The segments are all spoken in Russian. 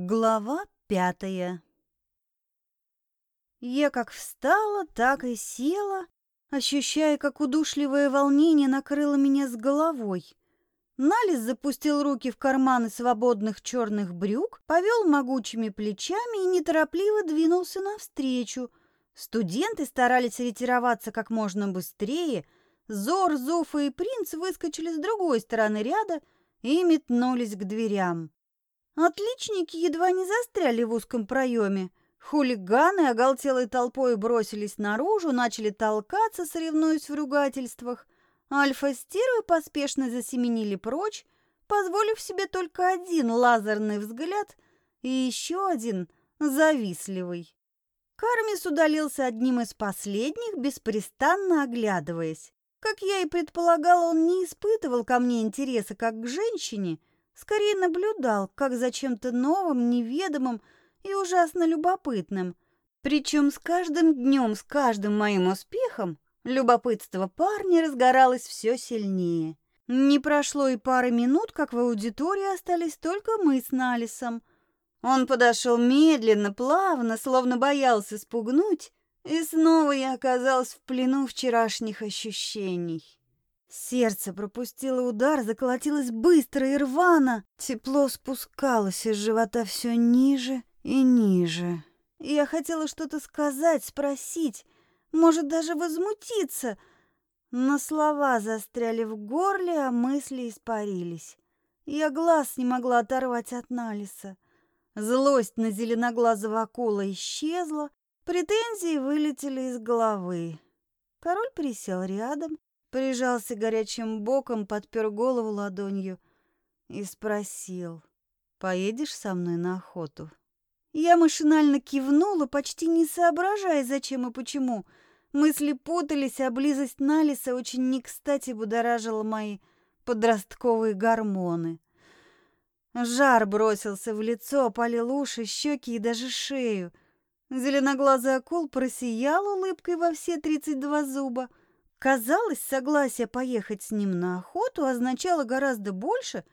Глава пятая Я как встала, так и села, ощущая, как удушливое волнение накрыло меня с головой. Налис запустил руки в карманы свободных черных брюк, повел могучими плечами и неторопливо двинулся навстречу. Студенты старались ретироваться как можно быстрее. Зор, Зофа и принц выскочили с другой стороны ряда и метнулись к дверям. Отличники едва не застряли в узком проеме. Хулиганы оголтелой толпой бросились наружу, начали толкаться, соревнуясь в ругательствах. Альфа-стервы поспешно засеменили прочь, позволив себе только один лазерный взгляд и еще один завистливый. Кармис удалился одним из последних, беспрестанно оглядываясь. Как я и предполагала, он не испытывал ко мне интереса как к женщине, Скорее наблюдал, как за чем-то новым, неведомым и ужасно любопытным. Причем с каждым днем, с каждым моим успехом, любопытство парня разгоралось все сильнее. Не прошло и пары минут, как в аудитории остались только мы с Налисом. Он подошел медленно, плавно, словно боялся спугнуть, и снова я оказалась в плену вчерашних ощущений. Сердце пропустило удар, заколотилось быстро и рвано. Тепло спускалось из живота все ниже и ниже. Я хотела что-то сказать, спросить, может, даже возмутиться, но слова застряли в горле, а мысли испарились. Я глаз не могла оторвать от Налиса. Злость на зеленоглазого акула исчезла, претензии вылетели из головы. Король присел рядом, прижался горячим боком, подпер голову ладонью и спросил, «Поедешь со мной на охоту?» Я машинально кивнула, почти не соображая, зачем и почему. Мысли путались, а близость Налиса очень не кстати будоражила мои подростковые гормоны. Жар бросился в лицо, опалил уши, щеки и даже шею. Зеленоглазый акул просиял улыбкой во все тридцать два зуба — Казалось, согласие поехать с ним на охоту означало гораздо больше,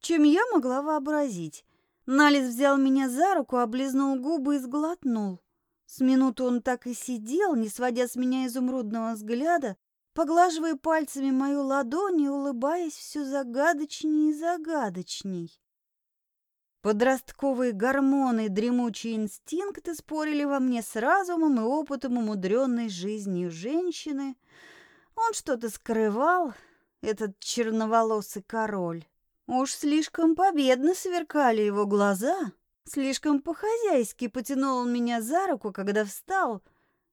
чем я могла вообразить. Налис взял меня за руку, облизнул губы и сглотнул. С минуту он так и сидел, не сводя с меня изумрудного взгляда, поглаживая пальцами мою ладонь и улыбаясь все загадочней и загадочней. Подростковые гормоны и дремучие инстинкты спорили во мне с разумом и опытом умудренной жизнью женщины — он что-то скрывал, этот черноволосый король. Уж слишком победно сверкали его глаза, слишком по-хозяйски потянул он меня за руку, когда встал,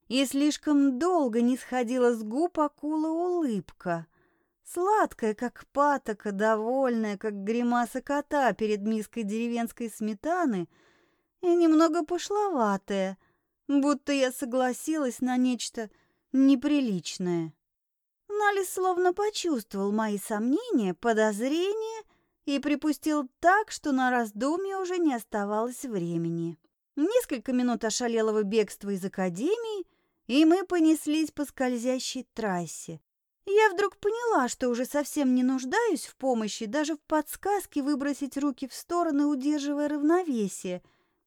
и слишком долго не сходила с губ акула улыбка. Сладкая, как патока, довольная, как гримаса кота перед миской деревенской сметаны, и немного пошловатая, будто я согласилась на нечто неприличное. Нали словно почувствовал мои сомнения, подозрения и припустил так, что на раздумье уже не оставалось времени. Несколько минут ошалелого бегства из академии, и мы понеслись по скользящей трассе. Я вдруг поняла, что уже совсем не нуждаюсь в помощи, даже в подсказке выбросить руки в стороны, удерживая равновесие.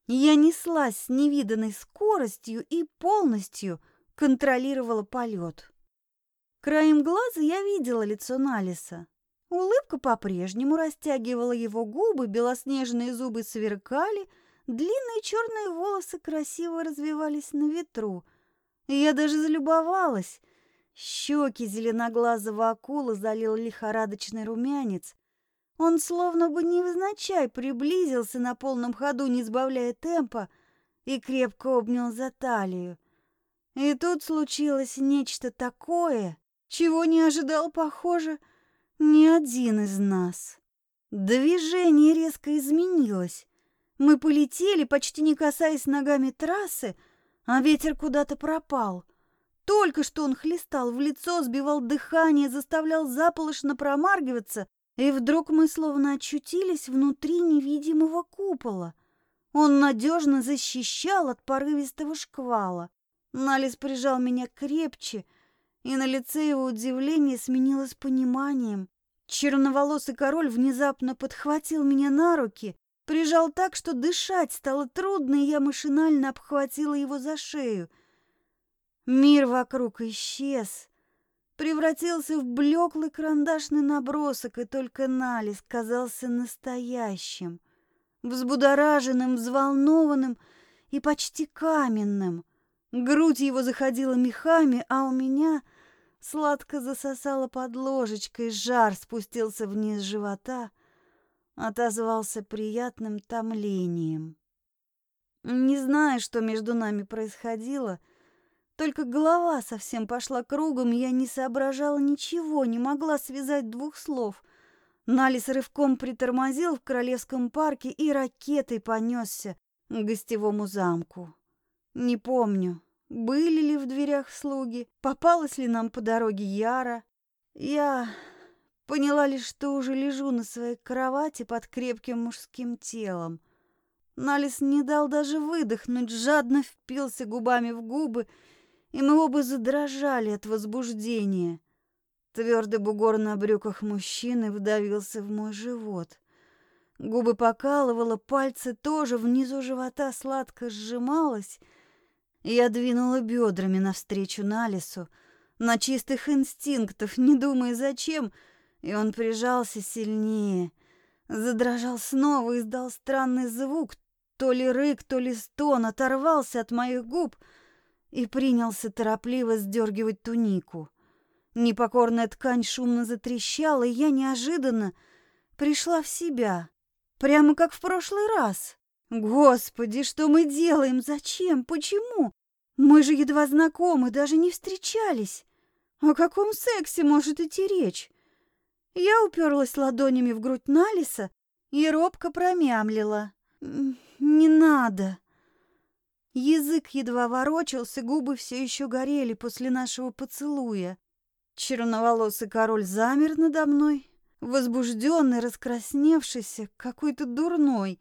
Я неслась с невиданной скоростью и полностью контролировала полет. Краем глаза я видела лицо Налиса. Улыбка по-прежнему растягивала его губы, белоснежные зубы сверкали, длинные черные волосы красиво развивались на ветру. я даже залюбовалась. Щеки зеленоглазого акула залил лихорадочный румянец. Он словно бы невзначай приблизился на полном ходу, не сбавляя темпа, и крепко обнял за талию. И тут случилось нечто такое, чего не ожидал, похоже, ни один из нас. Движение резко изменилось. Мы полетели, почти не касаясь ногами трассы, а ветер куда-то пропал. Только что он хлестал в лицо, сбивал дыхание, заставлял заполошно промаргиваться, и вдруг мы словно очутились внутри невидимого купола. Он надежно защищал от порывистого шквала. Налис прижал меня крепче, и на лице его удивление сменилось пониманием. Черноволосый король внезапно подхватил меня на руки Прижал так, что дышать стало трудно, и я машинально обхватила его за шею. Мир вокруг исчез, превратился в блеклый карандашный набросок, и только Налис казался настоящим, взбудораженным, взволнованным и почти каменным. Грудь его заходила мехами, а у меня сладко засосала под ложечкой, жар спустился вниз живота — отозвался приятным томлением. Не знаю, что между нами происходило, только голова совсем пошла кругом, я не соображала ничего, не могла связать двух слов. Налис рывком притормозил в Королевском парке и ракетой понесся к гостевому замку. Не помню, были ли в дверях слуги, попалась ли нам по дороге Яра. Я Поняла лишь, что уже лежу на своей кровати под крепким мужским телом. Налис не дал даже выдохнуть, жадно впился губами в губы, и мы оба задрожали от возбуждения. Твердый бугор на брюках мужчины вдавился в мой живот. Губы покалывало, пальцы тоже внизу живота сладко сжималось. Я двинула бедрами навстречу Налису, на чистых инстинктов, не думая зачем — и он прижался сильнее, задрожал снова и издал странный звук, то ли рык, то ли стон, оторвался от моих губ и принялся торопливо сдергивать тунику. Непокорная ткань шумно затрещала, и я неожиданно пришла в себя, прямо как в прошлый раз. Господи, что мы делаем? Зачем? Почему? Мы же едва знакомы, даже не встречались. О каком сексе может идти речь? Я уперлась ладонями в грудь Налиса и робко промямлила. «Не надо». Язык едва ворочался, губы все еще горели после нашего поцелуя. Черноволосый король замер надо мной, возбужденный, раскрасневшийся, какой-то дурной.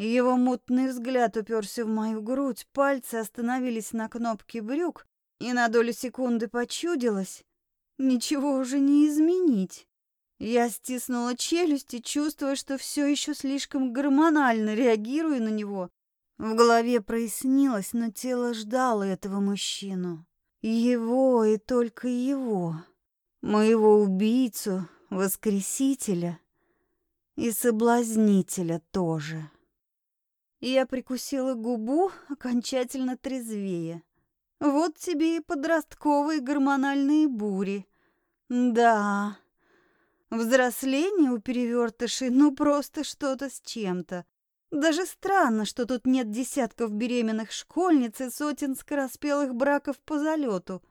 Его мутный взгляд уперся в мою грудь, пальцы остановились на кнопке брюк, и на долю секунды почудилось. Ничего уже не изменить. Я стиснула челюсти, чувствуя, что все еще слишком гормонально реагирую на него. В голове прояснилось, но тело ждало этого мужчину. Его и только его. Моего убийцу, воскресителя и соблазнителя тоже. Я прикусила губу, окончательно трезвее. Вот тебе и подростковые гормональные бури. Да, Взросление у перевертышей ну просто что-то с чем-то. Даже странно, что тут нет десятков беременных школьниц и сотен скороспелых браков по залету.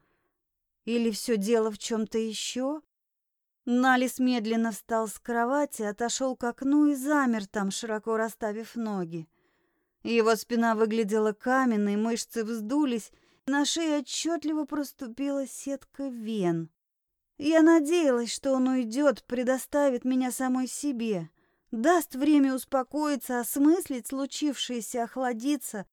Или все дело в чем-то еще? Налис медленно встал с кровати, отошел к окну и замер там, широко расставив ноги. Его спина выглядела каменной, мышцы вздулись, на шее отчетливо проступила сетка вен. Я надеялась, что он уйдет, предоставит меня самой себе, даст время успокоиться, осмыслить случившееся, охладиться.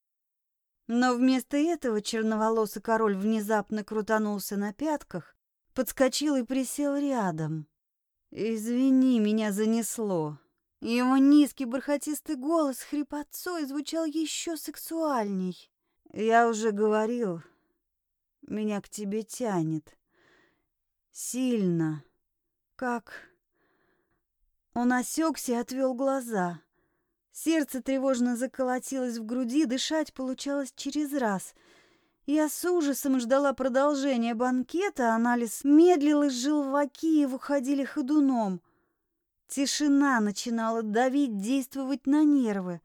Но вместо этого черноволосый король внезапно крутанулся на пятках, подскочил и присел рядом. «Извини, меня занесло». Его низкий бархатистый голос хрипотцой звучал еще сексуальней. «Я уже говорил, меня к тебе тянет». Сильно. Как... Он осекся и отвел глаза. Сердце тревожно заколотилось в груди, дышать получалось через раз. Я с ужасом ждала продолжения банкета, анализ медлил, и желваки его ходили ходуном. Тишина начинала давить, действовать на нервы.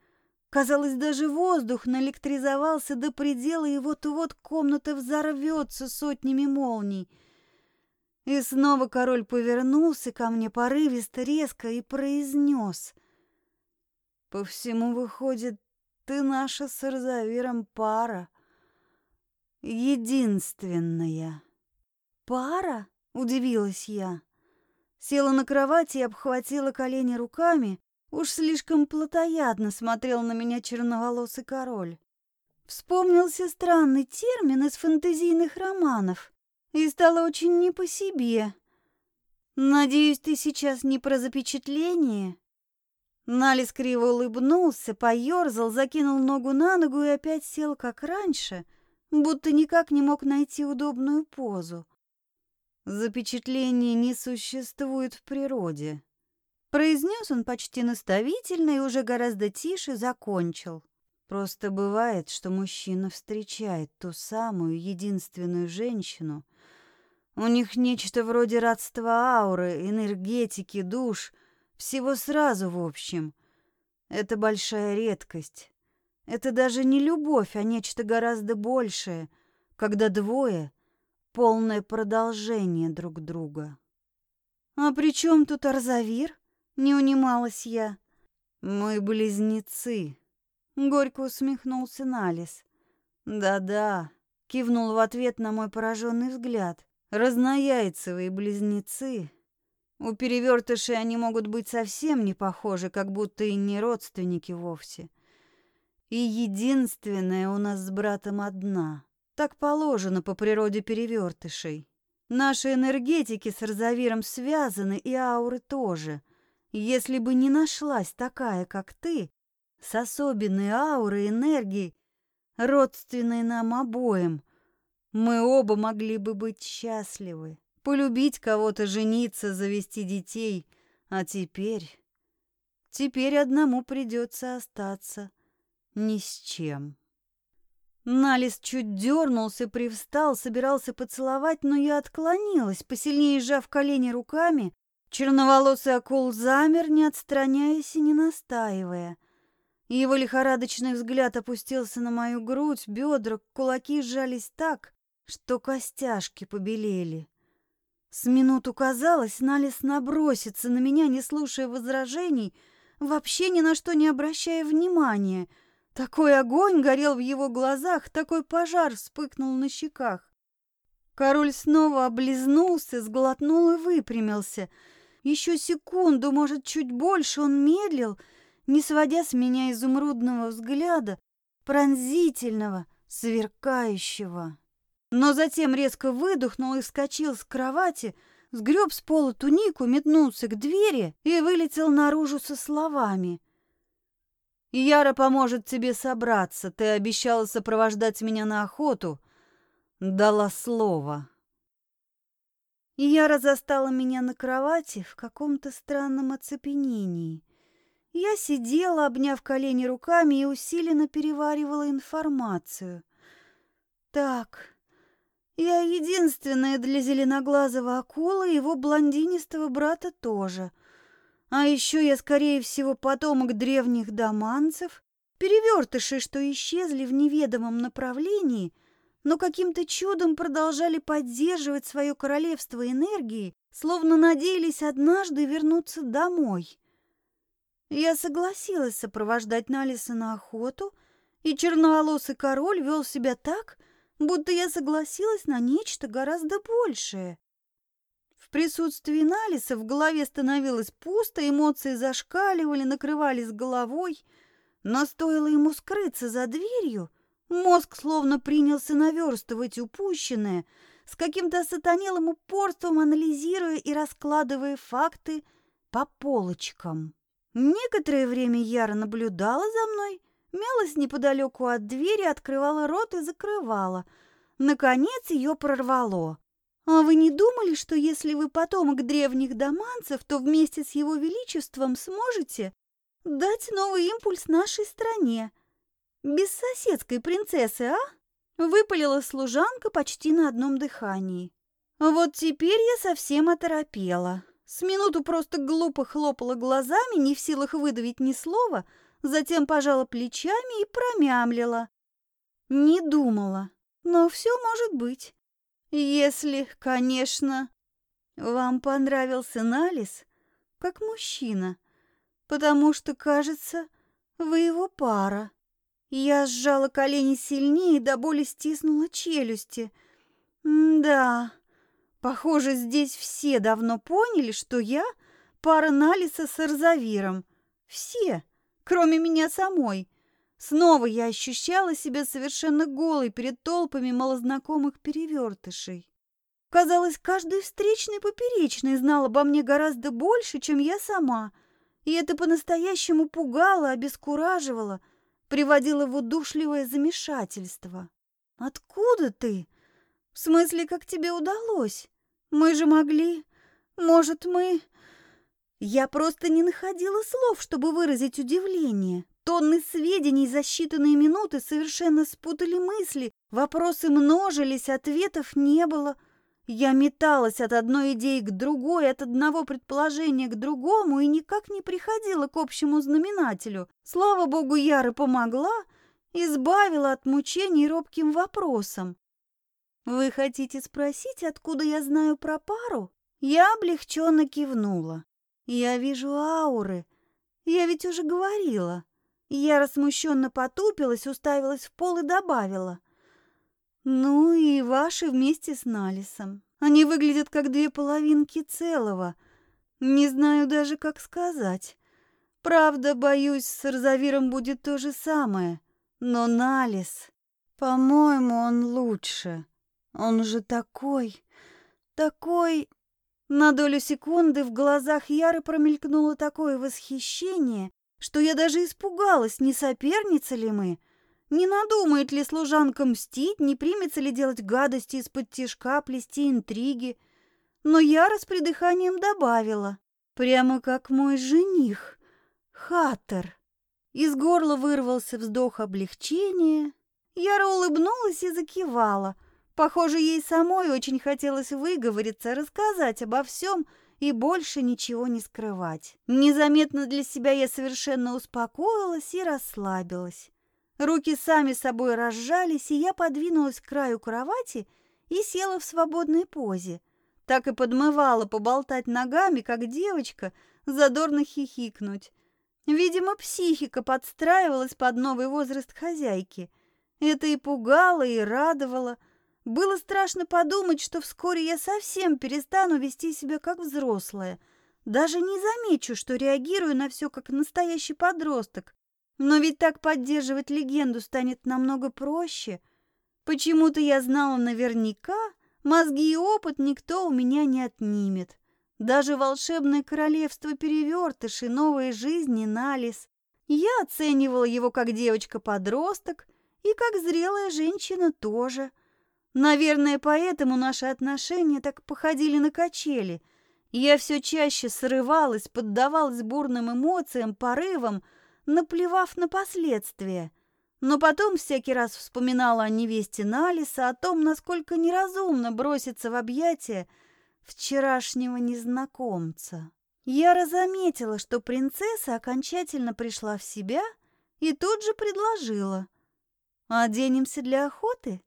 Казалось, даже воздух наэлектризовался до предела, и вот-вот комната взорвется сотнями молний — и снова король повернулся ко мне порывисто, резко и произнес. «По всему выходит, ты наша с Арзавиром пара. Единственная». «Пара?» — удивилась я. Села на кровати и обхватила колени руками. Уж слишком плотоядно смотрел на меня черноволосый король. Вспомнился странный термин из фэнтезийных романов и стало очень не по себе. Надеюсь, ты сейчас не про запечатление? Налис криво улыбнулся, поерзал, закинул ногу на ногу и опять сел, как раньше, будто никак не мог найти удобную позу. Запечатление не существует в природе. Произнес он почти наставительно и уже гораздо тише закончил. Просто бывает, что мужчина встречает ту самую единственную женщину. У них нечто вроде родства ауры, энергетики, душ, всего сразу в общем. Это большая редкость. Это даже не любовь, а нечто гораздо большее, когда двое — полное продолжение друг друга. «А при чем тут Арзавир?» Не унималась я. «Мы близнецы», — горько усмехнулся Налис. «Да-да», — кивнул в ответ на мой пораженный взгляд. «Разнояйцевые близнецы. У перевертышей они могут быть совсем не похожи, как будто и не родственники вовсе. И единственная у нас с братом одна. Так положено по природе перевертышей. Наши энергетики с Розавиром связаны, и ауры тоже. Если бы не нашлась такая, как ты, с особенной аурой энергии, родственной нам обоим, мы оба могли бы быть счастливы, полюбить кого-то, жениться, завести детей. А теперь... Теперь одному придется остаться ни с чем. Налис чуть дернулся, привстал, собирался поцеловать, но я отклонилась, посильнее сжав колени руками, Черноволосый акул замер, не отстраняясь и не настаивая. Его лихорадочный взгляд опустился на мою грудь, бедра, кулаки сжались так, что костяшки побелели. С минуту казалось, Налис набросится на меня, не слушая возражений, вообще ни на что не обращая внимания. Такой огонь горел в его глазах, такой пожар вспыхнул на щеках. Король снова облизнулся, сглотнул и выпрямился — еще секунду, может, чуть больше он медлил, не сводя с меня изумрудного взгляда, пронзительного, сверкающего. Но затем резко выдохнул и вскочил с кровати, сгреб с пола тунику, метнулся к двери и вылетел наружу со словами. «Яра поможет тебе собраться. Ты обещала сопровождать меня на охоту. Дала слово». Яра застала меня на кровати в каком-то странном оцепенении. Я сидела, обняв колени руками и усиленно переваривала информацию. Так, я единственная для зеленоглазого акула и его блондинистого брата тоже. А еще я, скорее всего, потомок древних доманцев, перевертыши, что исчезли в неведомом направлении — но каким-то чудом продолжали поддерживать свое королевство энергии, словно надеялись однажды вернуться домой. Я согласилась сопровождать Налиса на охоту, и черноволосый король вел себя так, будто я согласилась на нечто гораздо большее. Присутствии Налиса в голове становилось пусто, эмоции зашкаливали, накрывались головой, но стоило ему скрыться за дверью — Мозг словно принялся наверстывать упущенное, с каким-то сатанелым упорством анализируя и раскладывая факты по полочкам. Некоторое время Яра наблюдала за мной, мялась неподалеку от двери, открывала рот и закрывала. Наконец ее прорвало. «А вы не думали, что если вы потомок древних доманцев, то вместе с его величеством сможете дать новый импульс нашей стране?» Без соседской принцессы, а? Выпалила служанка почти на одном дыхании. Вот теперь я совсем оторопела. С минуту просто глупо хлопала глазами, не в силах выдавить ни слова, затем пожала плечами и промямлила. Не думала, но все может быть. Если, конечно, вам понравился Налис как мужчина, потому что, кажется, вы его пара. Я сжала колени сильнее и до боли стиснула челюсти. да, похоже, здесь все давно поняли, что я пара Налиса с Арзавиром. Все, кроме меня самой. Снова я ощущала себя совершенно голой перед толпами малознакомых перевертышей. Казалось, каждый встречный поперечный знал обо мне гораздо больше, чем я сама. и это по-настоящему пугало, обескураживало, приводило в удушливое замешательство. «Откуда ты? В смысле, как тебе удалось? Мы же могли... Может, мы...» Я просто не находила слов, чтобы выразить удивление. Тонны сведений за считанные минуты совершенно спутали мысли, вопросы множились, ответов не было — я металась от одной идеи к другой, от одного предположения к другому и никак не приходила к общему знаменателю. Слава богу, Яра помогла, избавила от мучений робким вопросом. «Вы хотите спросить, откуда я знаю про пару?» Я облегченно кивнула. «Я вижу ауры. Я ведь уже говорила». Я смущенно потупилась, уставилась в пол и добавила – ну и ваши вместе с Налисом. Они выглядят как две половинки целого. Не знаю даже, как сказать. Правда, боюсь, с Розавиром будет то же самое. Но Налис, по-моему, он лучше. Он же такой, такой... На долю секунды в глазах Яры промелькнуло такое восхищение, что я даже испугалась, не соперница ли мы, — не надумает ли служанка мстить, не примется ли делать гадости из-под тишка, плести интриги? Но Яра с придыханием добавила. Прямо как мой жених, Хаттер. Из горла вырвался вздох облегчения. Яра улыбнулась и закивала. Похоже, ей самой очень хотелось выговориться, рассказать обо всем и больше ничего не скрывать. Незаметно для себя я совершенно успокоилась и расслабилась. Руки сами собой разжались, и я подвинулась к краю кровати и села в свободной позе. Так и подмывала поболтать ногами, как девочка, задорно хихикнуть. Видимо, психика подстраивалась под новый возраст хозяйки. Это и пугало, и радовало. Было страшно подумать, что вскоре я совсем перестану вести себя как взрослая. Даже не замечу, что реагирую на все как настоящий подросток, но ведь так поддерживать легенду станет намного проще. Почему-то я знала наверняка, мозги и опыт никто у меня не отнимет. Даже волшебное королевство перевертышей, новой жизни, Налис. Я оценивала его как девочка-подросток и как зрелая женщина тоже. Наверное, поэтому наши отношения так походили на качели. Я все чаще срывалась, поддавалась бурным эмоциям, порывам, наплевав на последствия. Но потом всякий раз вспоминала о невесте Налиса, о том, насколько неразумно броситься в объятия вчерашнего незнакомца. Я разометила, что принцесса окончательно пришла в себя и тут же предложила. «Оденемся для охоты?»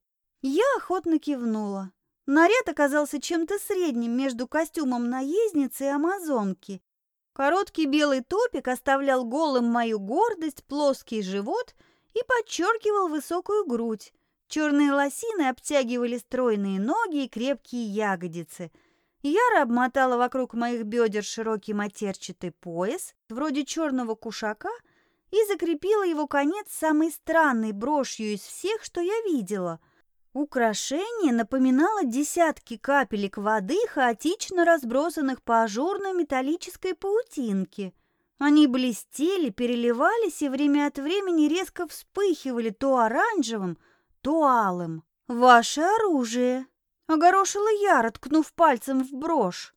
Я охотно кивнула. Наряд оказался чем-то средним между костюмом наездницы и амазонки, Короткий белый топик оставлял голым мою гордость, плоский живот и подчеркивал высокую грудь. Черные лосины обтягивали стройные ноги и крепкие ягодицы. Яра обмотала вокруг моих бедер широкий матерчатый пояс, вроде черного кушака, и закрепила его конец самой странной брошью из всех, что я видела — Украшение напоминало десятки капелек воды, хаотично разбросанных по ажурной металлической паутинке. Они блестели, переливались и время от времени резко вспыхивали то оранжевым, то алым. «Ваше оружие!» — огорошила я, ткнув пальцем в брошь.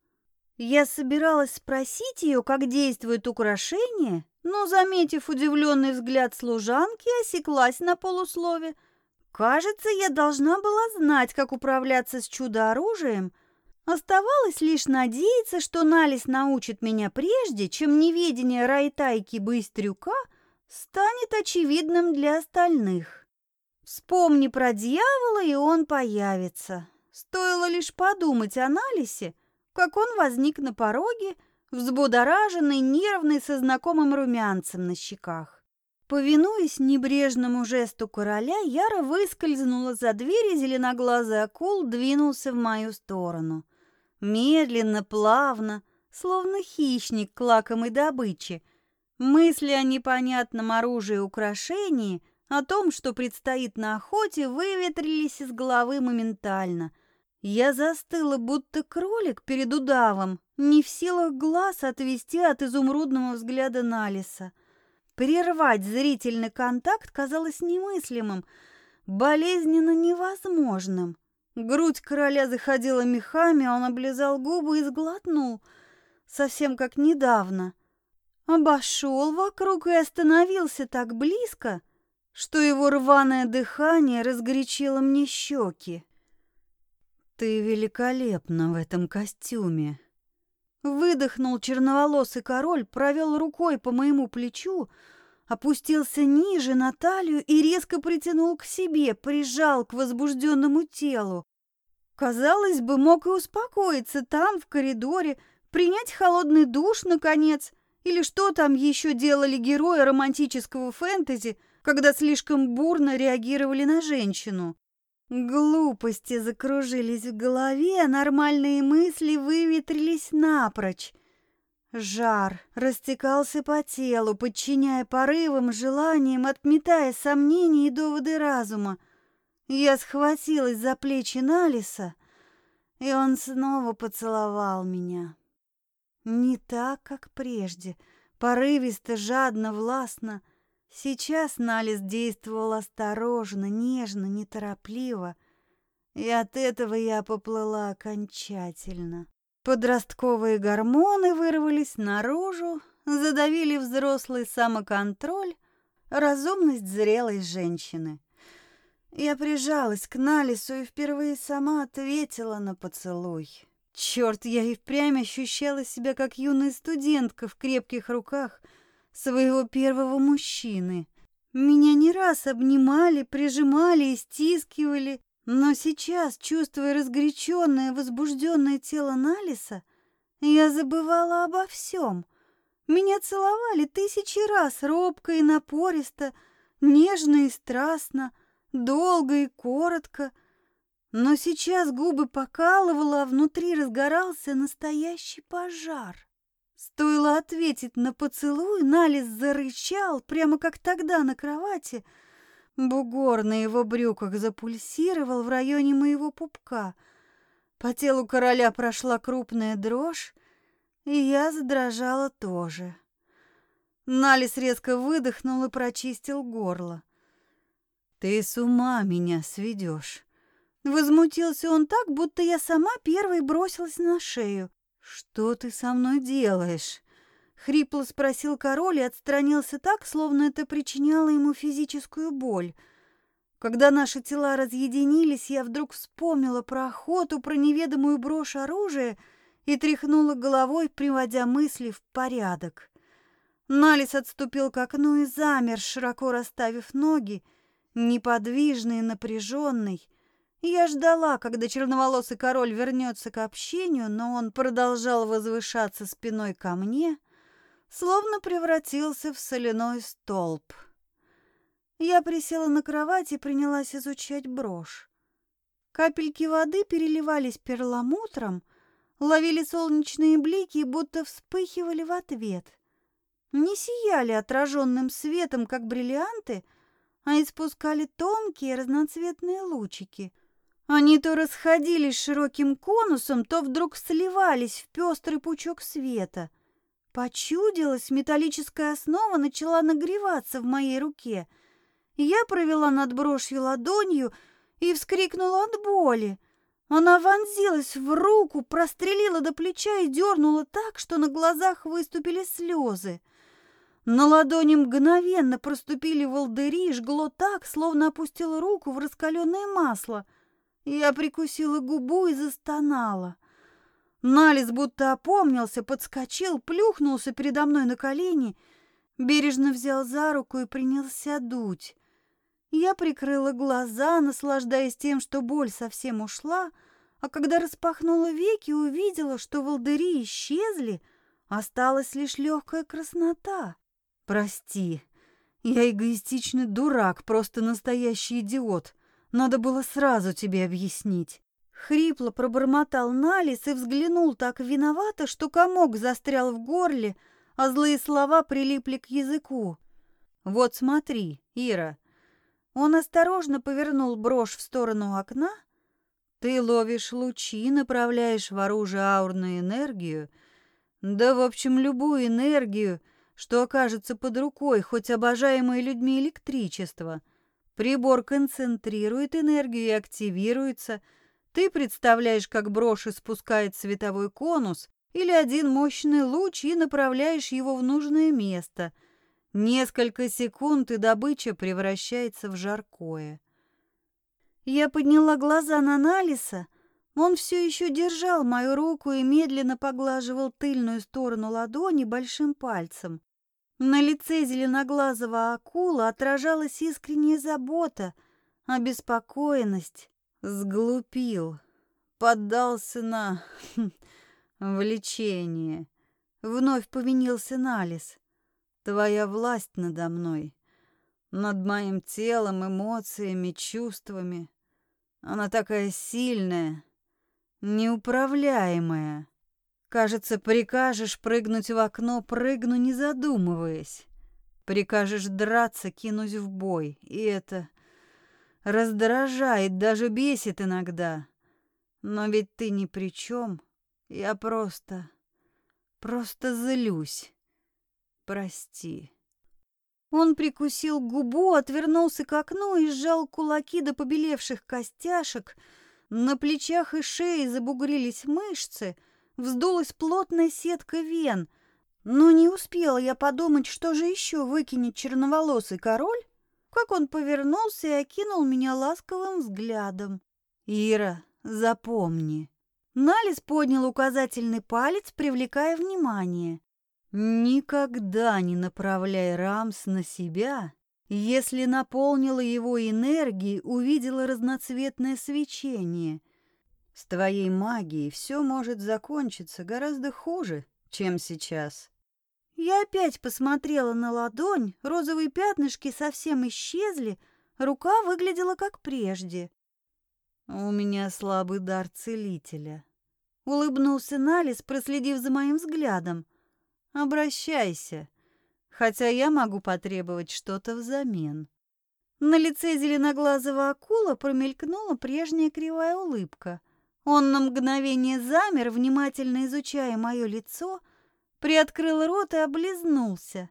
Я собиралась спросить ее, как действует украшение, но, заметив удивленный взгляд служанки, осеклась на полуслове — Кажется, я должна была знать, как управляться с чудо-оружием. Оставалось лишь надеяться, что Налис научит меня прежде, чем неведение Райтайки Быстрюка станет очевидным для остальных. Вспомни про дьявола, и он появится. Стоило лишь подумать о Налисе, как он возник на пороге, взбудораженный, нервный, со знакомым румянцем на щеках. Повинуясь небрежному жесту короля, Яра выскользнула за дверь, и зеленоглазый акул двинулся в мою сторону. Медленно, плавно, словно хищник к лакомой добыче. Мысли о непонятном оружии и украшении, о том, что предстоит на охоте, выветрились из головы моментально. Я застыла, будто кролик перед удавом, не в силах глаз отвести от изумрудного взгляда Налиса. Прервать зрительный контакт казалось немыслимым, болезненно невозможным. Грудь короля заходила мехами, он облизал губы и сглотнул, совсем как недавно. Обошел вокруг и остановился так близко, что его рваное дыхание разгорячило мне щеки. «Ты великолепна в этом костюме!» Выдохнул черноволосый король, провел рукой по моему плечу, опустился ниже на талию и резко притянул к себе, прижал к возбужденному телу. Казалось бы, мог и успокоиться там, в коридоре, принять холодный душ, наконец, или что там еще делали герои романтического фэнтези, когда слишком бурно реагировали на женщину. Глупости закружились в голове, нормальные мысли выветрились напрочь. Жар растекался по телу, подчиняя порывам, желаниям, отметая сомнения и доводы разума. Я схватилась за плечи Налиса, и он снова поцеловал меня. Не так, как прежде, порывисто, жадно, властно — Сейчас Налис действовал осторожно, нежно, неторопливо, и от этого я поплыла окончательно. Подростковые гормоны вырвались наружу, задавили взрослый самоконтроль, разумность зрелой женщины. Я прижалась к Налису и впервые сама ответила на поцелуй. Черт, я и впрямь ощущала себя как юная студентка в крепких руках — своего первого мужчины. Меня не раз обнимали, прижимали и стискивали, но сейчас, чувствуя разгоряченное, возбужденное тело Налиса, я забывала обо всем. Меня целовали тысячи раз, робко и напористо, нежно и страстно, долго и коротко, но сейчас губы покалывало, а внутри разгорался настоящий пожар. Стоило ответить на поцелуй, Налис зарычал, прямо как тогда на кровати. Бугор на его брюках запульсировал в районе моего пупка. По телу короля прошла крупная дрожь, и я задрожала тоже. Налис резко выдохнул и прочистил горло. «Ты с ума меня сведешь!» Возмутился он так, будто я сама первой бросилась на шею. «Что ты со мной делаешь?» Хрипло спросил король и отстранился так, словно это причиняло ему физическую боль. Когда наши тела разъединились, я вдруг вспомнила про охоту, про неведомую брошь оружия и тряхнула головой, приводя мысли в порядок. Налис отступил к окну и замер, широко расставив ноги, неподвижный и напряженный. Я ждала, когда черноволосый король вернется к общению, но он продолжал возвышаться спиной ко мне, словно превратился в соляной столб. Я присела на кровать и принялась изучать брошь. Капельки воды переливались перламутром, ловили солнечные блики и будто вспыхивали в ответ. Не сияли отраженным светом, как бриллианты, а испускали тонкие разноцветные лучики — они то расходились широким конусом, то вдруг сливались в пестрый пучок света. Почудилась, металлическая основа начала нагреваться в моей руке. Я провела над брошью ладонью и вскрикнула от боли. Она вонзилась в руку, прострелила до плеча и дернула так, что на глазах выступили слезы. На ладони мгновенно проступили волдыри и жгло так, словно опустила руку в раскаленное масло — я прикусила губу и застонала. Налис будто опомнился, подскочил, плюхнулся передо мной на колени, бережно взял за руку и принялся дуть. Я прикрыла глаза, наслаждаясь тем, что боль совсем ушла, а когда распахнула веки, увидела, что волдыри исчезли, осталась лишь легкая краснота. Прости, я эгоистичный дурак, просто настоящий идиот. Надо было сразу тебе объяснить. Хрипло пробормотал Налис и взглянул так виновато, что комок застрял в горле, а злые слова прилипли к языку. Вот смотри, Ира. Он осторожно повернул брошь в сторону окна, Ты ловишь лучи, направляешь в оружие аурную энергию, да, в общем, любую энергию, что окажется под рукой, хоть обожаемое людьми электричество. Прибор концентрирует энергию и активируется. Ты представляешь, как брошь спускает световой конус или один мощный луч и направляешь его в нужное место. Несколько секунд, и добыча превращается в жаркое. Я подняла глаза на Налиса. Он все еще держал мою руку и медленно поглаживал тыльную сторону ладони большим пальцем. На лице зеленоглазого акула отражалась искренняя забота, обеспокоенность. Сглупил, поддался на хм, влечение. Вновь повинился Налис. Твоя власть надо мной, над моим телом, эмоциями, чувствами. Она такая сильная, неуправляемая. Кажется, прикажешь прыгнуть в окно, прыгну, не задумываясь. Прикажешь драться, кинусь в бой. И это раздражает, даже бесит иногда. Но ведь ты ни при чем. Я просто... просто злюсь. Прости. Он прикусил губу, отвернулся к окну и сжал кулаки до побелевших костяшек. На плечах и шее забугрились мышцы, вздулась плотная сетка вен. Но не успела я подумать, что же еще выкинет черноволосый король, как он повернулся и окинул меня ласковым взглядом. «Ира, запомни». Налис поднял указательный палец, привлекая внимание. Никогда не направляй Рамс на себя, если наполнила его энергией, увидела разноцветное свечение. С твоей магией все может закончиться гораздо хуже, чем сейчас. Я опять посмотрела на ладонь, розовые пятнышки совсем исчезли, рука выглядела как прежде. У меня слабый дар целителя. Улыбнулся Налис, проследив за моим взглядом. Обращайся, хотя я могу потребовать что-то взамен. На лице зеленоглазого акула промелькнула прежняя кривая улыбка. Он на мгновение замер, внимательно изучая мое лицо, приоткрыл рот и облизнулся.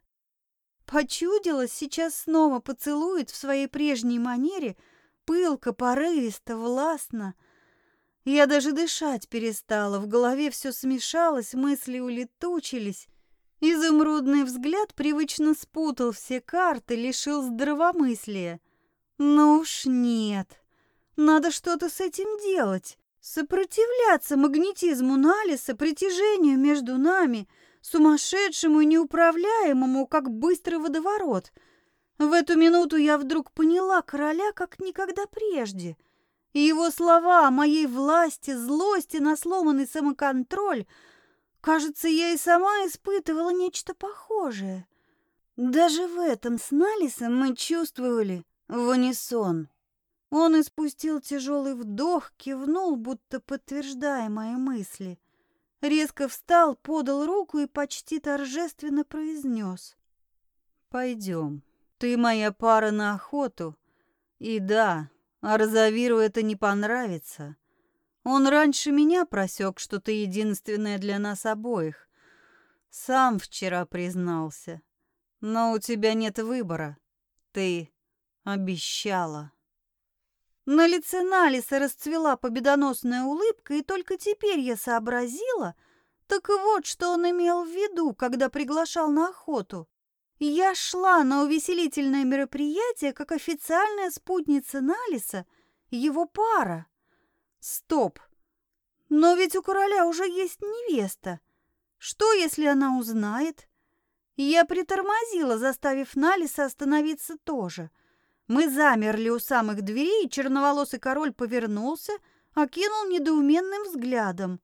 Почудилось, сейчас снова поцелует в своей прежней манере, пылко, порывисто, властно. Я даже дышать перестала, в голове все смешалось, мысли улетучились. Изумрудный взгляд привычно спутал все карты, лишил здравомыслия. Ну уж нет. Надо что-то с этим делать. Сопротивляться магнетизму Налиса, притяжению между нами, сумасшедшему и неуправляемому, как быстрый водоворот. В эту минуту я вдруг поняла короля как никогда прежде. И его слова о моей власти, злости на сломанный самоконтроль — Кажется, я и сама испытывала нечто похожее. Даже в этом с Налисом мы чувствовали в унисон. Он испустил тяжелый вдох, кивнул, будто подтверждая мои мысли. Резко встал, подал руку и почти торжественно произнес. «Пойдем. Ты моя пара на охоту. И да, Арзавиру это не понравится. Он раньше меня просек, что ты единственная для нас обоих. Сам вчера признался. Но у тебя нет выбора. Ты обещала. На лице Налиса расцвела победоносная улыбка, и только теперь я сообразила, так вот, что он имел в виду, когда приглашал на охоту. Я шла на увеселительное мероприятие как официальная спутница Налиса, его пара. Стоп! Но ведь у короля уже есть невеста. Что, если она узнает? Я притормозила, заставив Налиса остановиться тоже. Мы замерли у самых дверей, и черноволосый король повернулся, окинул недоуменным взглядом.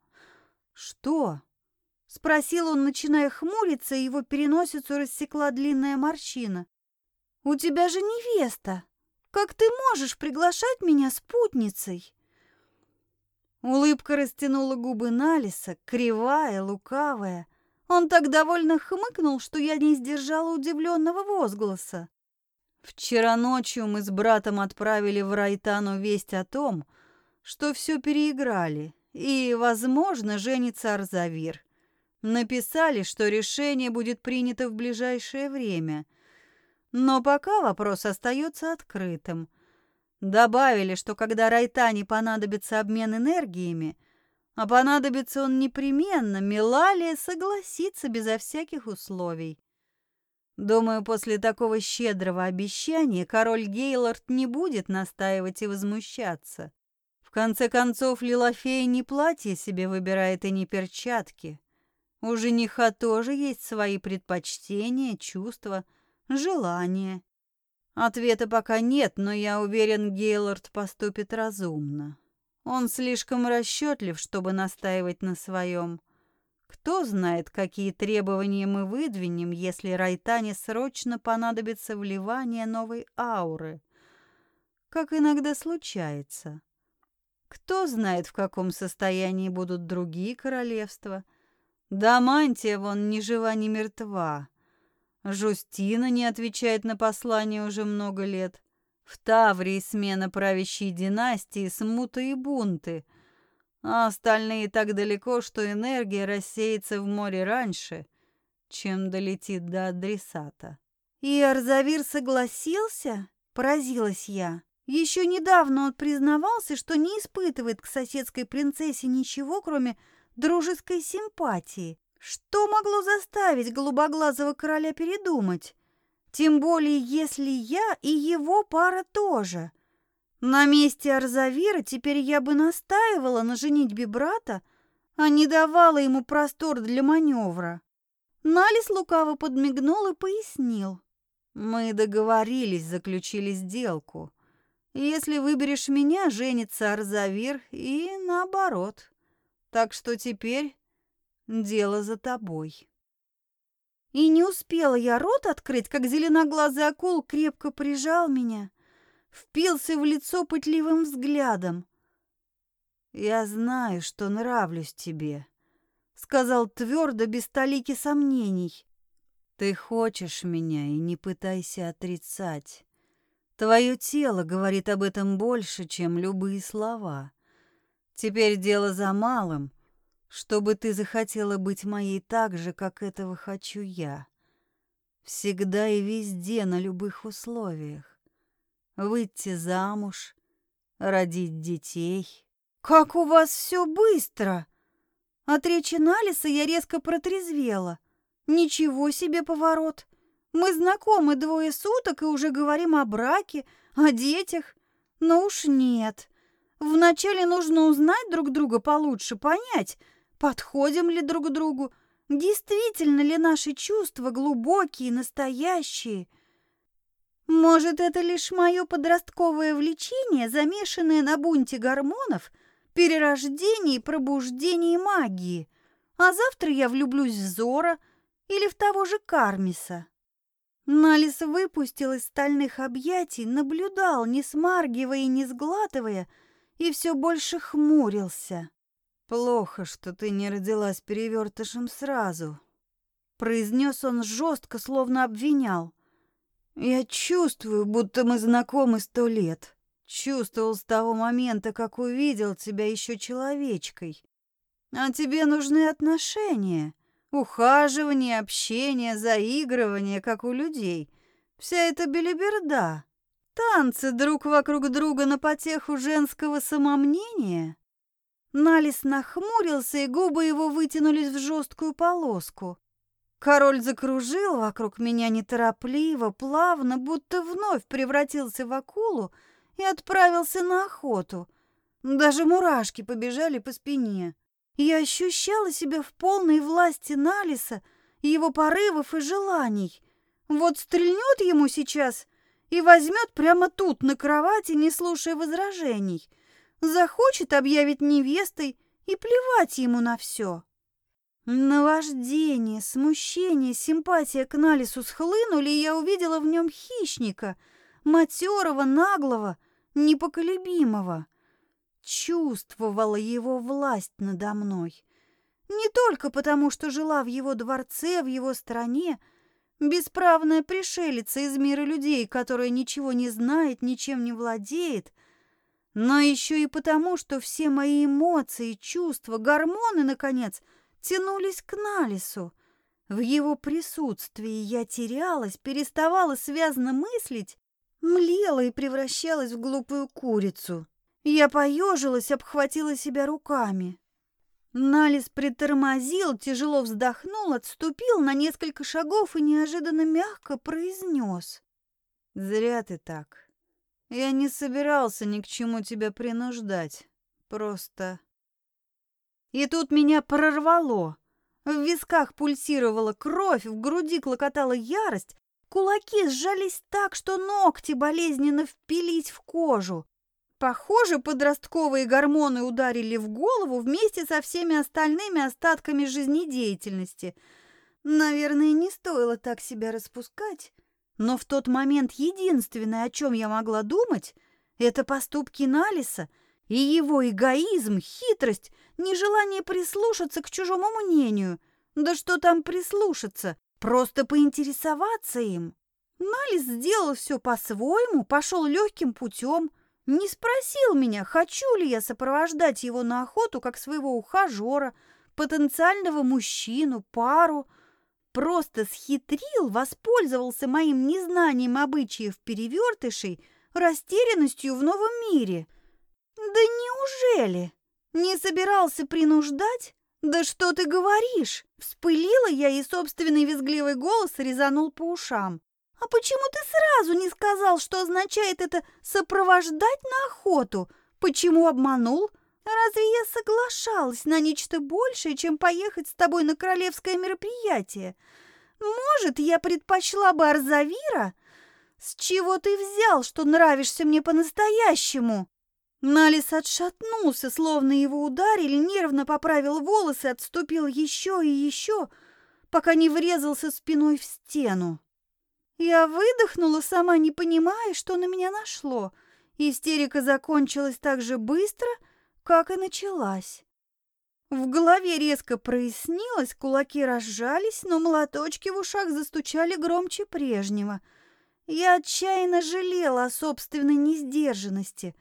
«Что?» — спросил он, начиная хмуриться, и его переносицу рассекла длинная морщина. «У тебя же невеста! Как ты можешь приглашать меня спутницей?» Улыбка растянула губы Налиса, кривая, лукавая. Он так довольно хмыкнул, что я не сдержала удивленного возгласа. Вчера ночью мы с братом отправили в Райтану весть о том, что все переиграли, и, возможно, женится Арзавир. Написали, что решение будет принято в ближайшее время. Но пока вопрос остается открытым. Добавили, что когда Райтане понадобится обмен энергиями, а понадобится он непременно, Милалия согласится безо всяких условий. Думаю, после такого щедрого обещания король Гейлорд не будет настаивать и возмущаться. В конце концов, Лилофея не платье себе выбирает и не перчатки. У жениха тоже есть свои предпочтения, чувства, желания. Ответа пока нет, но я уверен, Гейлорд поступит разумно. Он слишком расчетлив, чтобы настаивать на своем. Кто знает, какие требования мы выдвинем, если Райтане срочно понадобится вливание новой ауры, как иногда случается. Кто знает, в каком состоянии будут другие королевства. Дамантия вон ни жива, ни мертва. Жустина не отвечает на послание уже много лет. В Таврии смена правящей династии, смуты и бунты, а остальные так далеко, что энергия рассеется в море раньше, чем долетит до адресата. И Арзавир согласился? Поразилась я. Еще недавно он признавался, что не испытывает к соседской принцессе ничего, кроме дружеской симпатии. Что могло заставить голубоглазого короля передумать? Тем более, если я и его пара тоже. На месте Арзавира теперь я бы настаивала на женитьбе брата, а не давала ему простор для маневра. Налис лукаво подмигнул и пояснил. «Мы договорились, заключили сделку. Если выберешь меня, женится Арзавир и наоборот. Так что теперь дело за тобой». И не успела я рот открыть, как зеленоглазый акул крепко прижал меня, впился в лицо пытливым взглядом. «Я знаю, что нравлюсь тебе», — сказал твердо, без толики сомнений. «Ты хочешь меня и не пытайся отрицать. Твое тело говорит об этом больше, чем любые слова. Теперь дело за малым — чтобы ты захотела быть моей так же, как этого хочу я. Всегда и везде, на любых условиях. Выйти замуж, родить детей. Как у вас все быстро! От речи Налиса я резко протрезвела. Ничего себе поворот! Мы знакомы двое суток и уже говорим о браке, о детях. Но уж нет. Вначале нужно узнать друг друга получше, понять, Подходим ли друг другу? Действительно ли наши чувства глубокие, настоящие? Может, это лишь мое подростковое влечение, замешанное на бунте гормонов, перерождении, пробуждении магии? А завтра я влюблюсь в Зора или в того же Кармиса. Налис выпустил из стальных объятий, наблюдал, не смаргивая и не сглатывая, и все больше хмурился. Плохо, что ты не родилась перевертышем сразу, произнес он жестко, словно обвинял. Я чувствую, будто мы знакомы сто лет. Чувствовал с того момента, как увидел тебя еще человечкой. А тебе нужны отношения, ухаживание, общение, заигрывание, как у людей. Вся эта белиберда. Танцы друг вокруг друга на потеху женского самомнения. Налис нахмурился, и губы его вытянулись в жесткую полоску. Король закружил вокруг меня неторопливо, плавно, будто вновь превратился в акулу и отправился на охоту. Даже мурашки побежали по спине. Я ощущала себя в полной власти Налиса, его порывов и желаний. Вот стрельнет ему сейчас и возьмет прямо тут, на кровати, не слушая возражений — Захочет объявить невестой и плевать ему на все. Наваждение, смущение, симпатия к Налису схлынули, и я увидела в нем хищника, матерого, наглого, непоколебимого. Чувствовала его власть надо мной. Не только потому, что жила в его дворце, в его стране, бесправная пришелица из мира людей, которая ничего не знает, ничем не владеет, но еще и потому, что все мои эмоции, чувства, гормоны, наконец, тянулись к Налису. В его присутствии я терялась, переставала связно мыслить, млела и превращалась в глупую курицу. Я поежилась, обхватила себя руками. Налис притормозил, тяжело вздохнул, отступил на несколько шагов и неожиданно мягко произнес. «Зря ты так. Я не собирался ни к чему тебя принуждать. Просто...» И тут меня прорвало. В висках пульсировала кровь, в груди клокотала ярость, кулаки сжались так, что ногти болезненно впились в кожу. Похоже, подростковые гормоны ударили в голову вместе со всеми остальными остатками жизнедеятельности. Наверное, не стоило так себя распускать, но в тот момент единственное, о чем я могла думать, это поступки Налиса и его эгоизм, хитрость, нежелание прислушаться к чужому мнению. Да что там прислушаться, просто поинтересоваться им. Налис сделал все по-своему, пошел легким путем – не спросил меня, хочу ли я сопровождать его на охоту как своего ухажера, потенциального мужчину, пару. Просто схитрил, воспользовался моим незнанием обычаев перевертышей, растерянностью в новом мире. Да неужели? Не собирался принуждать? Да что ты говоришь? Вспылила я, и собственный визгливый голос резанул по ушам. «А почему ты сразу не сказал, что означает это сопровождать на охоту? Почему обманул? Разве я соглашалась на нечто большее, чем поехать с тобой на королевское мероприятие? Может, я предпочла бы Арзавира? С чего ты взял, что нравишься мне по-настоящему?» Налис отшатнулся, словно его ударили, нервно поправил волосы, отступил еще и еще, пока не врезался спиной в стену. Я выдохнула, сама не понимая, что на меня нашло. Истерика закончилась так же быстро, как и началась. В голове резко прояснилось, кулаки разжались, но молоточки в ушах застучали громче прежнего. Я отчаянно жалела о собственной несдержанности.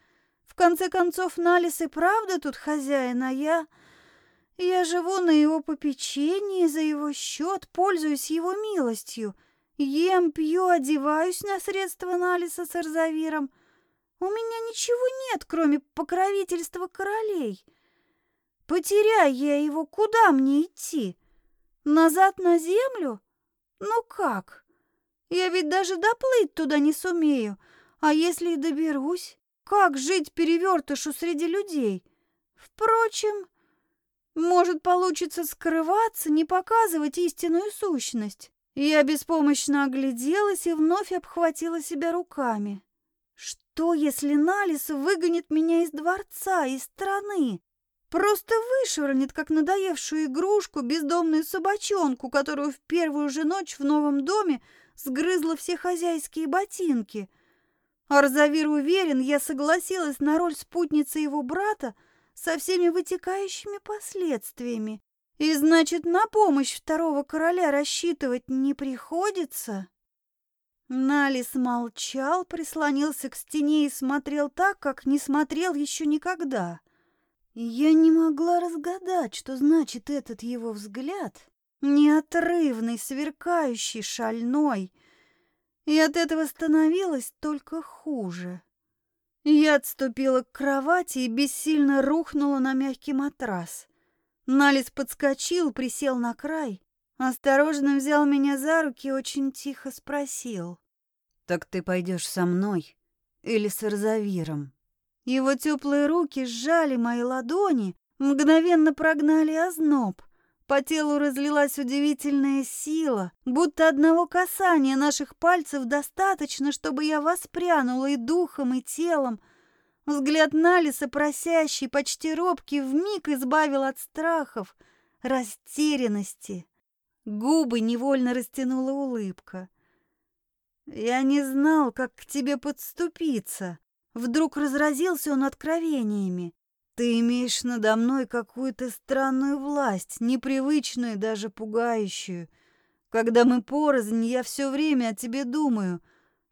Конце концов, Налис и правда тут хозяин, а я... Я живу на его попечении, за его счет, пользуюсь его милостью — Ем, пью, одеваюсь на средства Налиса с Арзавиром. У меня ничего нет, кроме покровительства королей. Потеряй я его, куда мне идти? Назад на землю? Ну как? Я ведь даже доплыть туда не сумею. А если и доберусь, как жить перевертышу среди людей? Впрочем, может, получится скрываться, не показывать истинную сущность. Я беспомощно огляделась и вновь обхватила себя руками. Что, если Налис выгонит меня из дворца, из страны? Просто вышвырнет, как надоевшую игрушку, бездомную собачонку, которую в первую же ночь в новом доме сгрызла все хозяйские ботинки. Арзавир уверен, я согласилась на роль спутницы его брата со всеми вытекающими последствиями. И значит, на помощь второго короля рассчитывать не приходится? Налис молчал, прислонился к стене и смотрел так, как не смотрел еще никогда. Я не могла разгадать, что значит этот его взгляд, неотрывный, сверкающий, шальной, и от этого становилось только хуже. Я отступила к кровати и бессильно рухнула на мягкий матрас. Налис подскочил, присел на край, осторожно взял меня за руки и очень тихо спросил. «Так ты пойдешь со мной или с Арзавиром?» Его теплые руки сжали мои ладони, мгновенно прогнали озноб. По телу разлилась удивительная сила, будто одного касания наших пальцев достаточно, чтобы я воспрянула и духом, и телом, Взгляд Налиса, просящий, почти робкий, вмиг избавил от страхов, растерянности. Губы невольно растянула улыбка. «Я не знал, как к тебе подступиться». Вдруг разразился он откровениями. «Ты имеешь надо мной какую-то странную власть, непривычную, даже пугающую. Когда мы порознь, я все время о тебе думаю.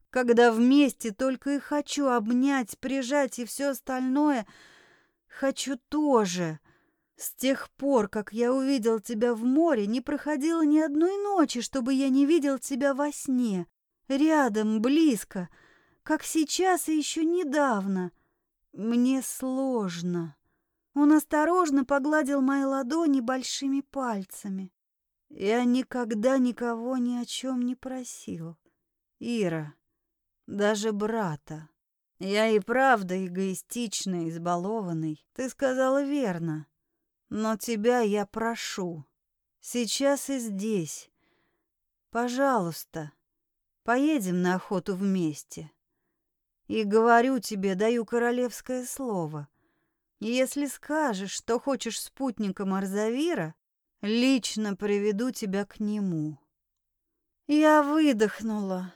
когда вместе только и хочу обнять, прижать и все остальное. Хочу тоже. С тех пор, как я увидел тебя в море, не проходило ни одной ночи, чтобы я не видел тебя во сне, рядом, близко, как сейчас и еще недавно. Мне сложно. Он осторожно погладил мои ладони большими пальцами. Я никогда никого ни о чем не просил. Ира, даже брата. Я и правда эгоистичный, избалованный. Ты сказала верно. Но тебя я прошу. Сейчас и здесь. Пожалуйста, поедем на охоту вместе. И говорю тебе, даю королевское слово. Если скажешь, что хочешь спутником Арзавира, лично приведу тебя к нему. Я выдохнула.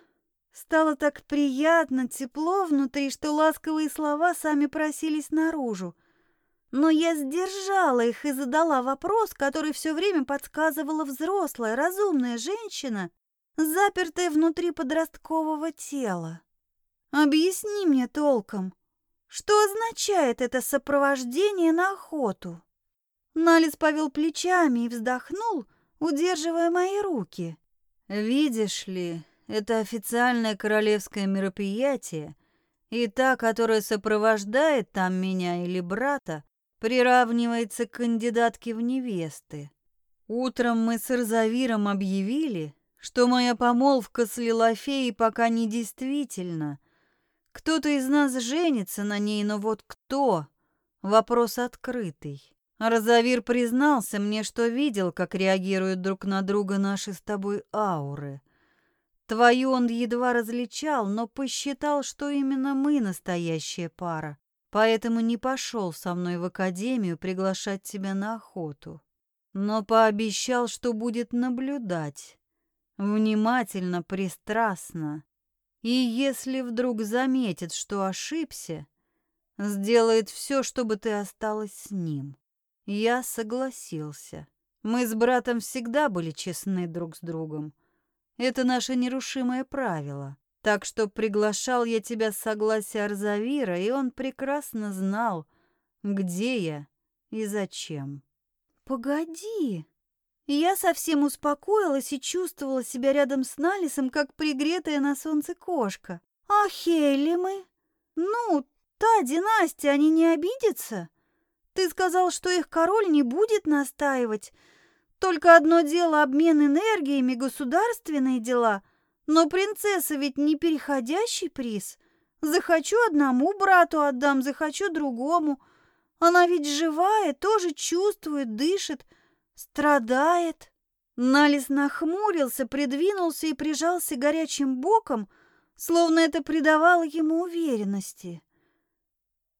Стало так приятно, тепло внутри, что ласковые слова сами просились наружу. Но я сдержала их и задала вопрос, который все время подсказывала взрослая, разумная женщина, запертая внутри подросткового тела. «Объясни мне толком, что означает это сопровождение на охоту?» Налис повел плечами и вздохнул, удерживая мои руки. «Видишь ли, это официальное королевское мероприятие, и та, которая сопровождает там меня или брата, приравнивается к кандидатке в невесты. Утром мы с Арзавиром объявили, что моя помолвка с Лилофеей пока не действительна. Кто-то из нас женится на ней, но вот кто? Вопрос открытый. Арзавир признался мне, что видел, как реагируют друг на друга наши с тобой ауры. Твою он едва различал, но посчитал, что именно мы настоящая пара поэтому не пошел со мной в академию приглашать тебя на охоту, но пообещал, что будет наблюдать, внимательно, пристрастно, и если вдруг заметит, что ошибся, сделает все, чтобы ты осталась с ним. Я согласился. Мы с братом всегда были честны друг с другом. Это наше нерушимое правило. Так что приглашал я тебя с согласия Арзавира, и он прекрасно знал, где я и зачем. Погоди. Я совсем успокоилась и чувствовала себя рядом с Налисом, как пригретая на солнце кошка. А Хейли мы? Ну, та династия, они не обидятся? Ты сказал, что их король не будет настаивать. Только одно дело обмен энергиями, государственные дела — но принцесса ведь не переходящий приз. Захочу одному брату отдам, захочу другому. Она ведь живая, тоже чувствует, дышит, страдает. Налис нахмурился, придвинулся и прижался горячим боком, словно это придавало ему уверенности.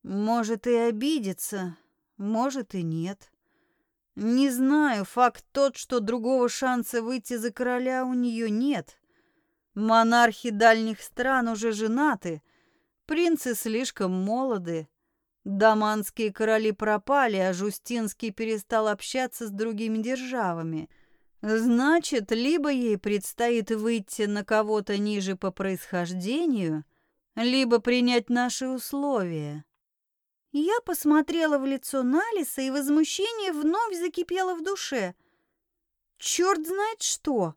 Может и обидеться, может и нет. Не знаю, факт тот, что другого шанса выйти за короля у нее нет. Монархи дальних стран уже женаты, принцы слишком молоды. Даманские короли пропали, а Жустинский перестал общаться с другими державами. Значит, либо ей предстоит выйти на кого-то ниже по происхождению, либо принять наши условия. Я посмотрела в лицо Налиса, и возмущение вновь закипело в душе. Черт знает что!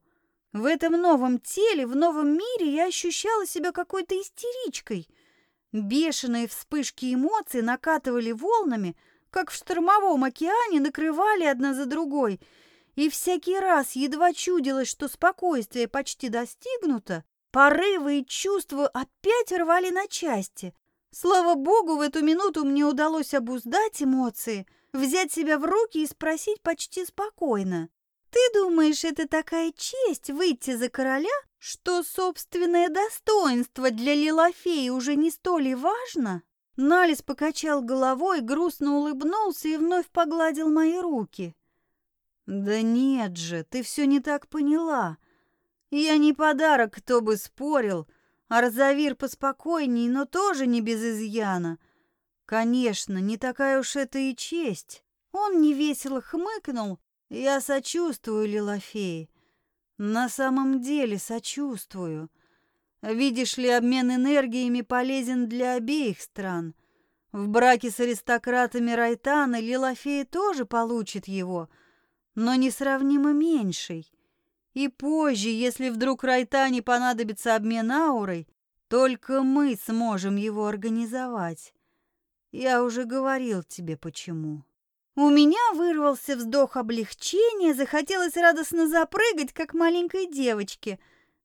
В этом новом теле, в новом мире я ощущала себя какой-то истеричкой. Бешеные вспышки эмоций накатывали волнами, как в штормовом океане накрывали одна за другой, и всякий раз едва чудилось, что спокойствие почти достигнуто, порывы и чувства опять рвали на части. Слава богу, в эту минуту мне удалось обуздать эмоции, взять себя в руки и спросить почти спокойно. Ты думаешь, это такая честь выйти за короля, что собственное достоинство для Лилофеи уже не столь и важно? Налис покачал головой, грустно улыбнулся и вновь погладил мои руки. Да нет же, ты все не так поняла. Я не подарок, кто бы спорил. Арзавир поспокойней, но тоже не без изъяна. Конечно, не такая уж это и честь. Он невесело хмыкнул я сочувствую Лилофее. На самом деле сочувствую. Видишь ли, обмен энергиями полезен для обеих стран. В браке с аристократами Райтана Лилофея тоже получит его, но несравнимо меньший. И позже, если вдруг Райтане понадобится обмен аурой, только мы сможем его организовать. Я уже говорил тебе почему. У меня вырвался вздох облегчения, захотелось радостно запрыгать, как маленькой девочке.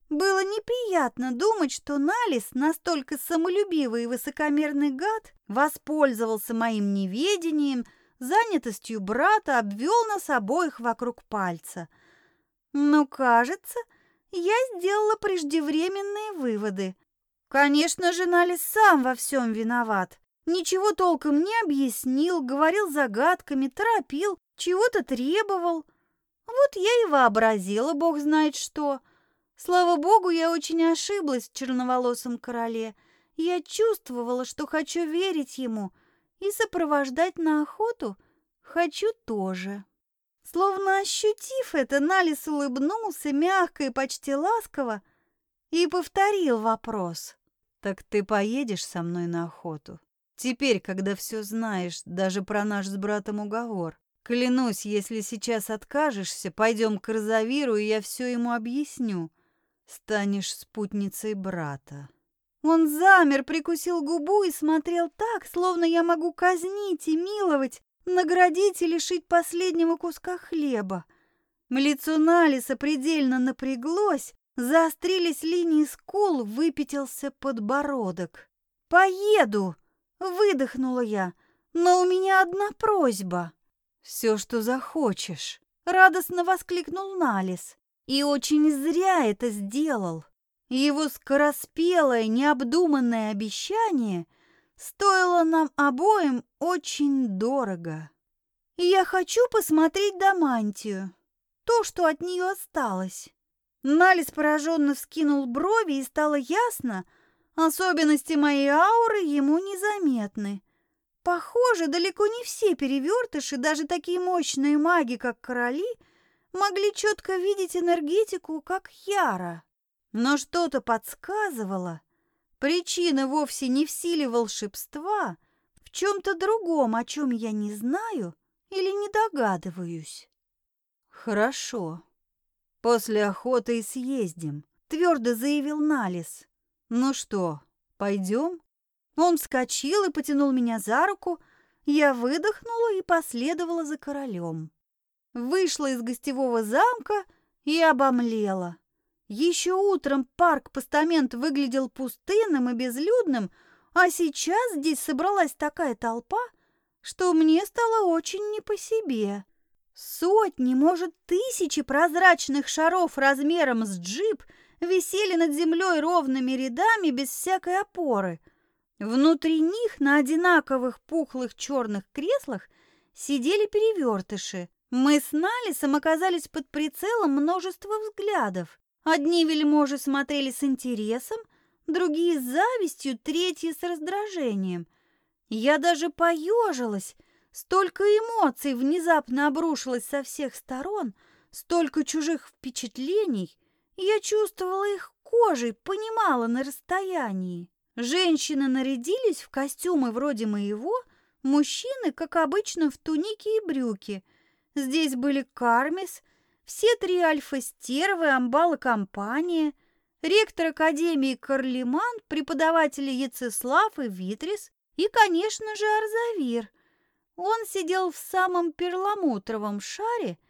Было неприятно думать, что Налис, настолько самолюбивый и высокомерный гад, воспользовался моим неведением, занятостью брата, обвел нас обоих вокруг пальца. Но, кажется, я сделала преждевременные выводы. Конечно же, Налис сам во всем виноват. Ничего толком не объяснил, говорил загадками, торопил, чего-то требовал. Вот я и вообразила, бог знает что. Слава богу, я очень ошиблась в черноволосом короле. Я чувствовала, что хочу верить ему и сопровождать на охоту хочу тоже. Словно ощутив это, Налис улыбнулся мягко и почти ласково и повторил вопрос. «Так ты поедешь со мной на охоту?» Теперь, когда все знаешь, даже про наш с братом уговор. Клянусь, если сейчас откажешься, пойдем к Розавиру, и я все ему объясню. Станешь спутницей брата. Он замер, прикусил губу и смотрел так, словно я могу казнить и миловать, наградить и лишить последнего куска хлеба. Лицо Налиса предельно напряглось, заострились линии скул, выпятился подбородок. «Поеду!» Выдохнула я. Но у меня одна просьба. Все, что захочешь. Радостно воскликнул Налис. И очень зря это сделал. Его скороспелое, необдуманное обещание стоило нам обоим очень дорого. я хочу посмотреть Дамантию. То, что от нее осталось. Налис пораженно вскинул брови, и стало ясно, Особенности моей ауры ему незаметны. Похоже, далеко не все перевертыши, даже такие мощные маги, как короли, могли четко видеть энергетику, как Яра. Но что-то подсказывало. Причина вовсе не в силе волшебства, в чем-то другом, о чем я не знаю или не догадываюсь. Хорошо. После охоты и съездим, твердо заявил Налис. «Ну что, пойдем?» Он вскочил и потянул меня за руку. Я выдохнула и последовала за королем. Вышла из гостевого замка и обомлела. Еще утром парк-постамент выглядел пустынным и безлюдным, а сейчас здесь собралась такая толпа, что мне стало очень не по себе. Сотни, может, тысячи прозрачных шаров размером с джип – висели над землей ровными рядами без всякой опоры. Внутри них на одинаковых пухлых черных креслах сидели перевертыши. Мы с Налисом оказались под прицелом множества взглядов. Одни вельможи смотрели с интересом, другие с завистью, третьи с раздражением. Я даже поежилась. Столько эмоций внезапно обрушилось со всех сторон, столько чужих впечатлений. Я чувствовала их кожей, понимала на расстоянии. Женщины нарядились в костюмы вроде моего, мужчины, как обычно, в тунике и брюки. Здесь были Кармис, все три альфа-стервы, амбал и компания, ректор Академии Карлиман, преподаватели Яцеслав и Витрис и, конечно же, Арзавир. Он сидел в самом перламутровом шаре –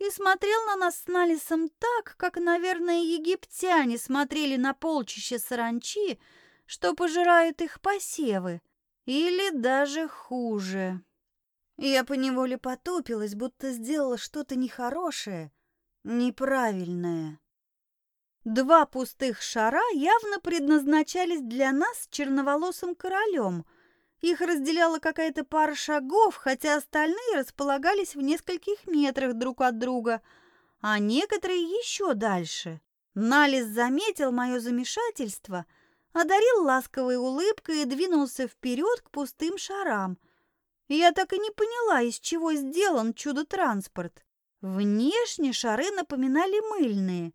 и смотрел на нас с Налисом так, как, наверное, египтяне смотрели на полчище саранчи, что пожирают их посевы, или даже хуже. Я поневоле потупилась, будто сделала что-то нехорошее, неправильное. Два пустых шара явно предназначались для нас черноволосым королем — их разделяла какая-то пара шагов, хотя остальные располагались в нескольких метрах друг от друга, а некоторые еще дальше. Налис заметил мое замешательство, одарил ласковой улыбкой и двинулся вперед к пустым шарам. Я так и не поняла, из чего сделан чудо-транспорт. Внешне шары напоминали мыльные,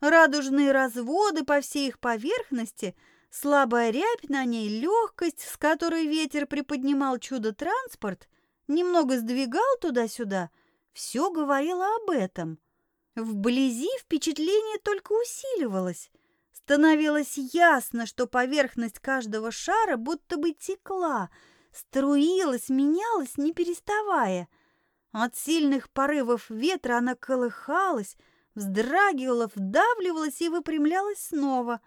Радужные разводы по всей их поверхности, слабая рябь на ней, легкость, с которой ветер приподнимал чудо-транспорт, немного сдвигал туда-сюда, все говорило об этом. Вблизи впечатление только усиливалось. Становилось ясно, что поверхность каждого шара будто бы текла, струилась, менялась, не переставая. От сильных порывов ветра она колыхалась, вздрагивала, вдавливалась и выпрямлялась снова.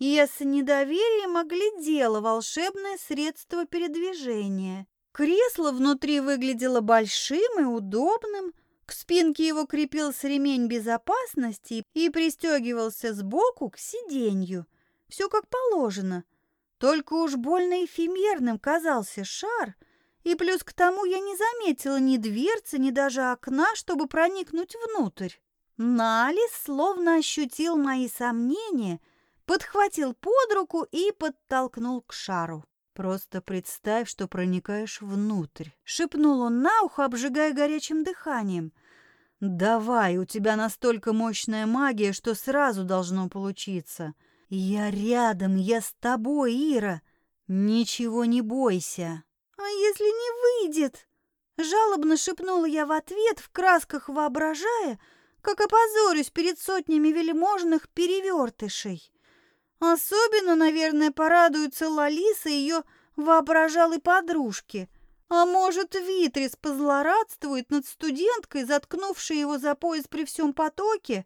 И я с недоверием оглядела волшебное средство передвижения. Кресло внутри выглядело большим и удобным, к спинке его крепился ремень безопасности и пристегивался сбоку к сиденью. Все как положено. Только уж больно эфемерным казался шар, и плюс к тому я не заметила ни дверцы, ни даже окна, чтобы проникнуть внутрь. Налис словно ощутил мои сомнения, подхватил под руку и подтолкнул к шару. «Просто представь, что проникаешь внутрь», — шепнул он на ухо, обжигая горячим дыханием. «Давай, у тебя настолько мощная магия, что сразу должно получиться. Я рядом, я с тобой, Ира. Ничего не бойся». «А если не выйдет?» Жалобно шепнула я в ответ, в красках воображая, как опозорюсь перед сотнями вельможных перевертышей. Особенно, наверное, порадуются Лалиса и ее воображалой подружки – а может, Витрис позлорадствует над студенткой, заткнувшей его за пояс при всем потоке?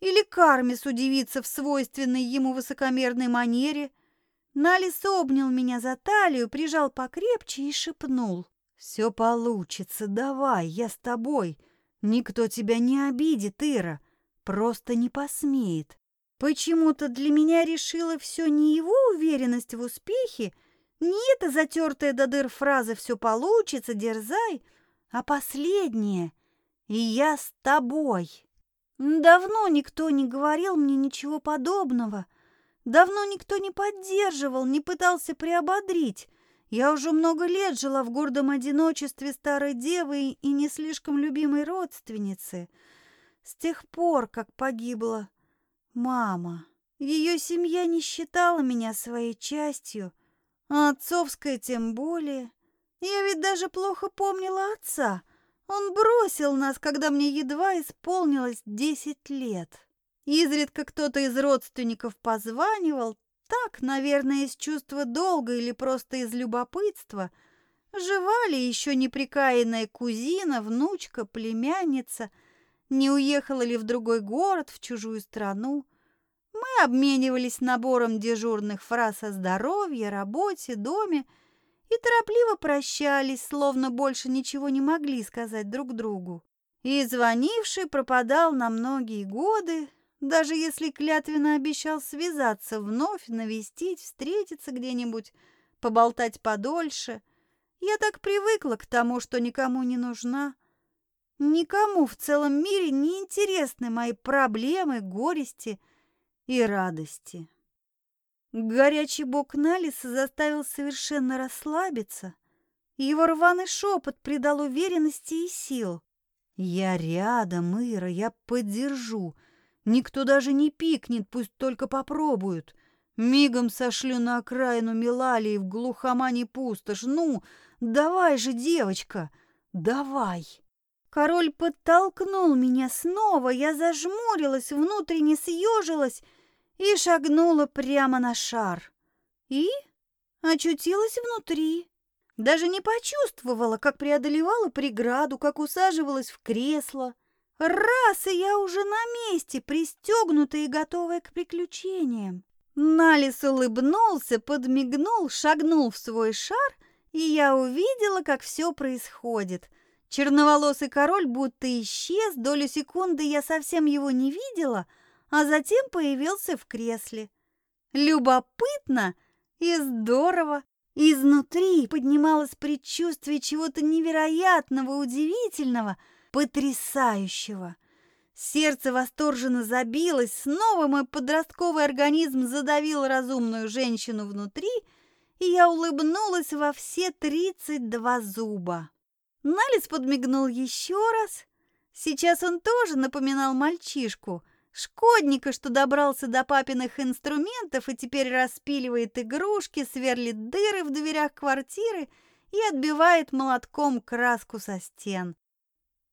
Или Кармис удивится в свойственной ему высокомерной манере? Налис обнял меня за талию, прижал покрепче и шепнул. «Все получится, давай, я с тобой. Никто тебя не обидит, Ира, просто не посмеет». Почему-то для меня решила все не его уверенность в успехе, не эта затертая до дыр фраза «все получится, дерзай», а последняя «и я с тобой». Давно никто не говорил мне ничего подобного. Давно никто не поддерживал, не пытался приободрить. Я уже много лет жила в гордом одиночестве старой девы и не слишком любимой родственницы. С тех пор, как погибла мама. Ее семья не считала меня своей частью — а отцовская тем более. Я ведь даже плохо помнила отца. Он бросил нас, когда мне едва исполнилось десять лет. Изредка кто-то из родственников позванивал, так, наверное, из чувства долга или просто из любопытства. Жива ли еще неприкаянная кузина, внучка, племянница? Не уехала ли в другой город, в чужую страну? Мы обменивались набором дежурных фраз о здоровье, работе, доме и торопливо прощались, словно больше ничего не могли сказать друг другу. И звонивший пропадал на многие годы, даже если клятвенно обещал связаться вновь, навестить, встретиться где-нибудь, поболтать подольше. Я так привыкла к тому, что никому не нужна. Никому в целом мире не интересны мои проблемы, горести – и радости. Горячий бок Налиса заставил совершенно расслабиться. Его рваный шепот придал уверенности и сил. «Я рядом, Ира, я поддержу. Никто даже не пикнет, пусть только попробуют. Мигом сошлю на окраину Милалии в глухомане пустошь. Ну, давай же, девочка, давай!» Король подтолкнул меня снова, я зажмурилась, внутренне съежилась и шагнула прямо на шар. И очутилась внутри. Даже не почувствовала, как преодолевала преграду, как усаживалась в кресло. Раз, и я уже на месте, пристегнутая и готовая к приключениям. Налис улыбнулся, подмигнул, шагнул в свой шар, и я увидела, как все происходит. Черноволосый король будто исчез, долю секунды я совсем его не видела — а затем появился в кресле. Любопытно и здорово. Изнутри поднималось предчувствие чего-то невероятного, удивительного, потрясающего. Сердце восторженно забилось, снова мой подростковый организм задавил разумную женщину внутри, и я улыбнулась во все тридцать два зуба. Налис подмигнул еще раз. Сейчас он тоже напоминал мальчишку – Шкодника, что добрался до папиных инструментов и теперь распиливает игрушки, сверлит дыры в дверях квартиры и отбивает молотком краску со стен.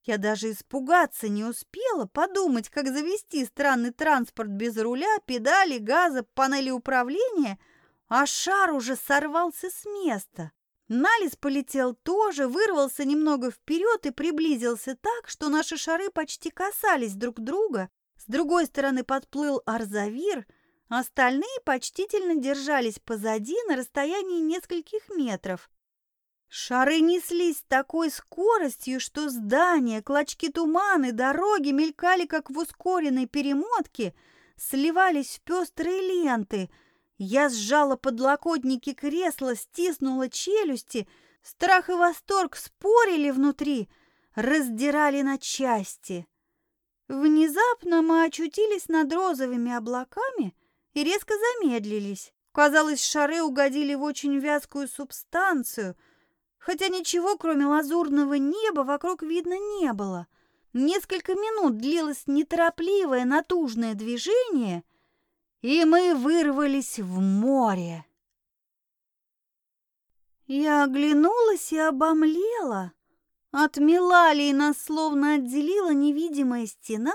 Я даже испугаться не успела, подумать, как завести странный транспорт без руля, педали, газа, панели управления, а шар уже сорвался с места. Налис полетел тоже, вырвался немного вперед и приблизился так, что наши шары почти касались друг друга, с другой стороны подплыл Арзавир, остальные почтительно держались позади на расстоянии нескольких метров. Шары неслись с такой скоростью, что здания, клочки тумана и дороги мелькали, как в ускоренной перемотке, сливались в пестрые ленты. Я сжала подлокотники кресла, стиснула челюсти, страх и восторг спорили внутри, раздирали на части. Внезапно мы очутились над розовыми облаками и резко замедлились. Казалось, шары угодили в очень вязкую субстанцию, хотя ничего, кроме лазурного неба, вокруг видно не было. Несколько минут длилось неторопливое натужное движение, и мы вырвались в море. Я оглянулась и обомлела. От Милалии нас словно отделила невидимая стена,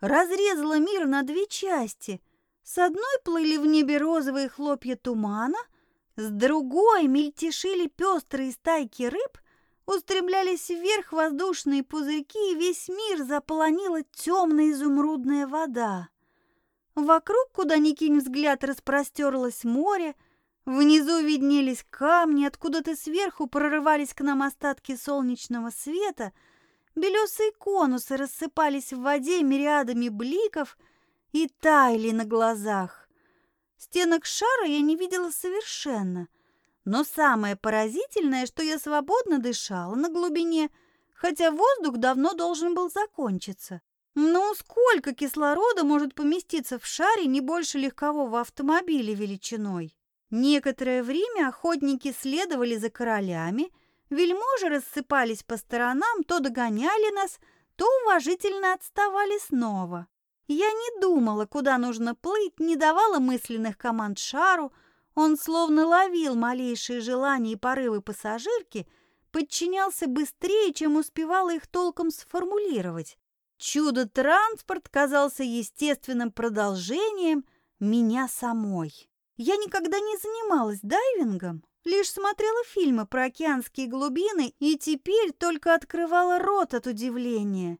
разрезала мир на две части. С одной плыли в небе розовые хлопья тумана, с другой мельтешили пестрые стайки рыб, устремлялись вверх воздушные пузырьки, и весь мир заполонила темная изумрудная вода. Вокруг, куда ни кинь взгляд, распростерлось море, Внизу виднелись камни, откуда-то сверху прорывались к нам остатки солнечного света, белесые конусы рассыпались в воде мириадами бликов и таяли на глазах. Стенок шара я не видела совершенно, но самое поразительное, что я свободно дышала на глубине, хотя воздух давно должен был закончиться. Ну, сколько кислорода может поместиться в шаре не больше легкового автомобиля величиной? Некоторое время охотники следовали за королями, вельможи рассыпались по сторонам, то догоняли нас, то уважительно отставали снова. Я не думала, куда нужно плыть, не давала мысленных команд шару, он словно ловил малейшие желания и порывы пассажирки, подчинялся быстрее, чем успевала их толком сформулировать. Чудо-транспорт казался естественным продолжением меня самой. Я никогда не занималась дайвингом, лишь смотрела фильмы про океанские глубины и теперь только открывала рот от удивления.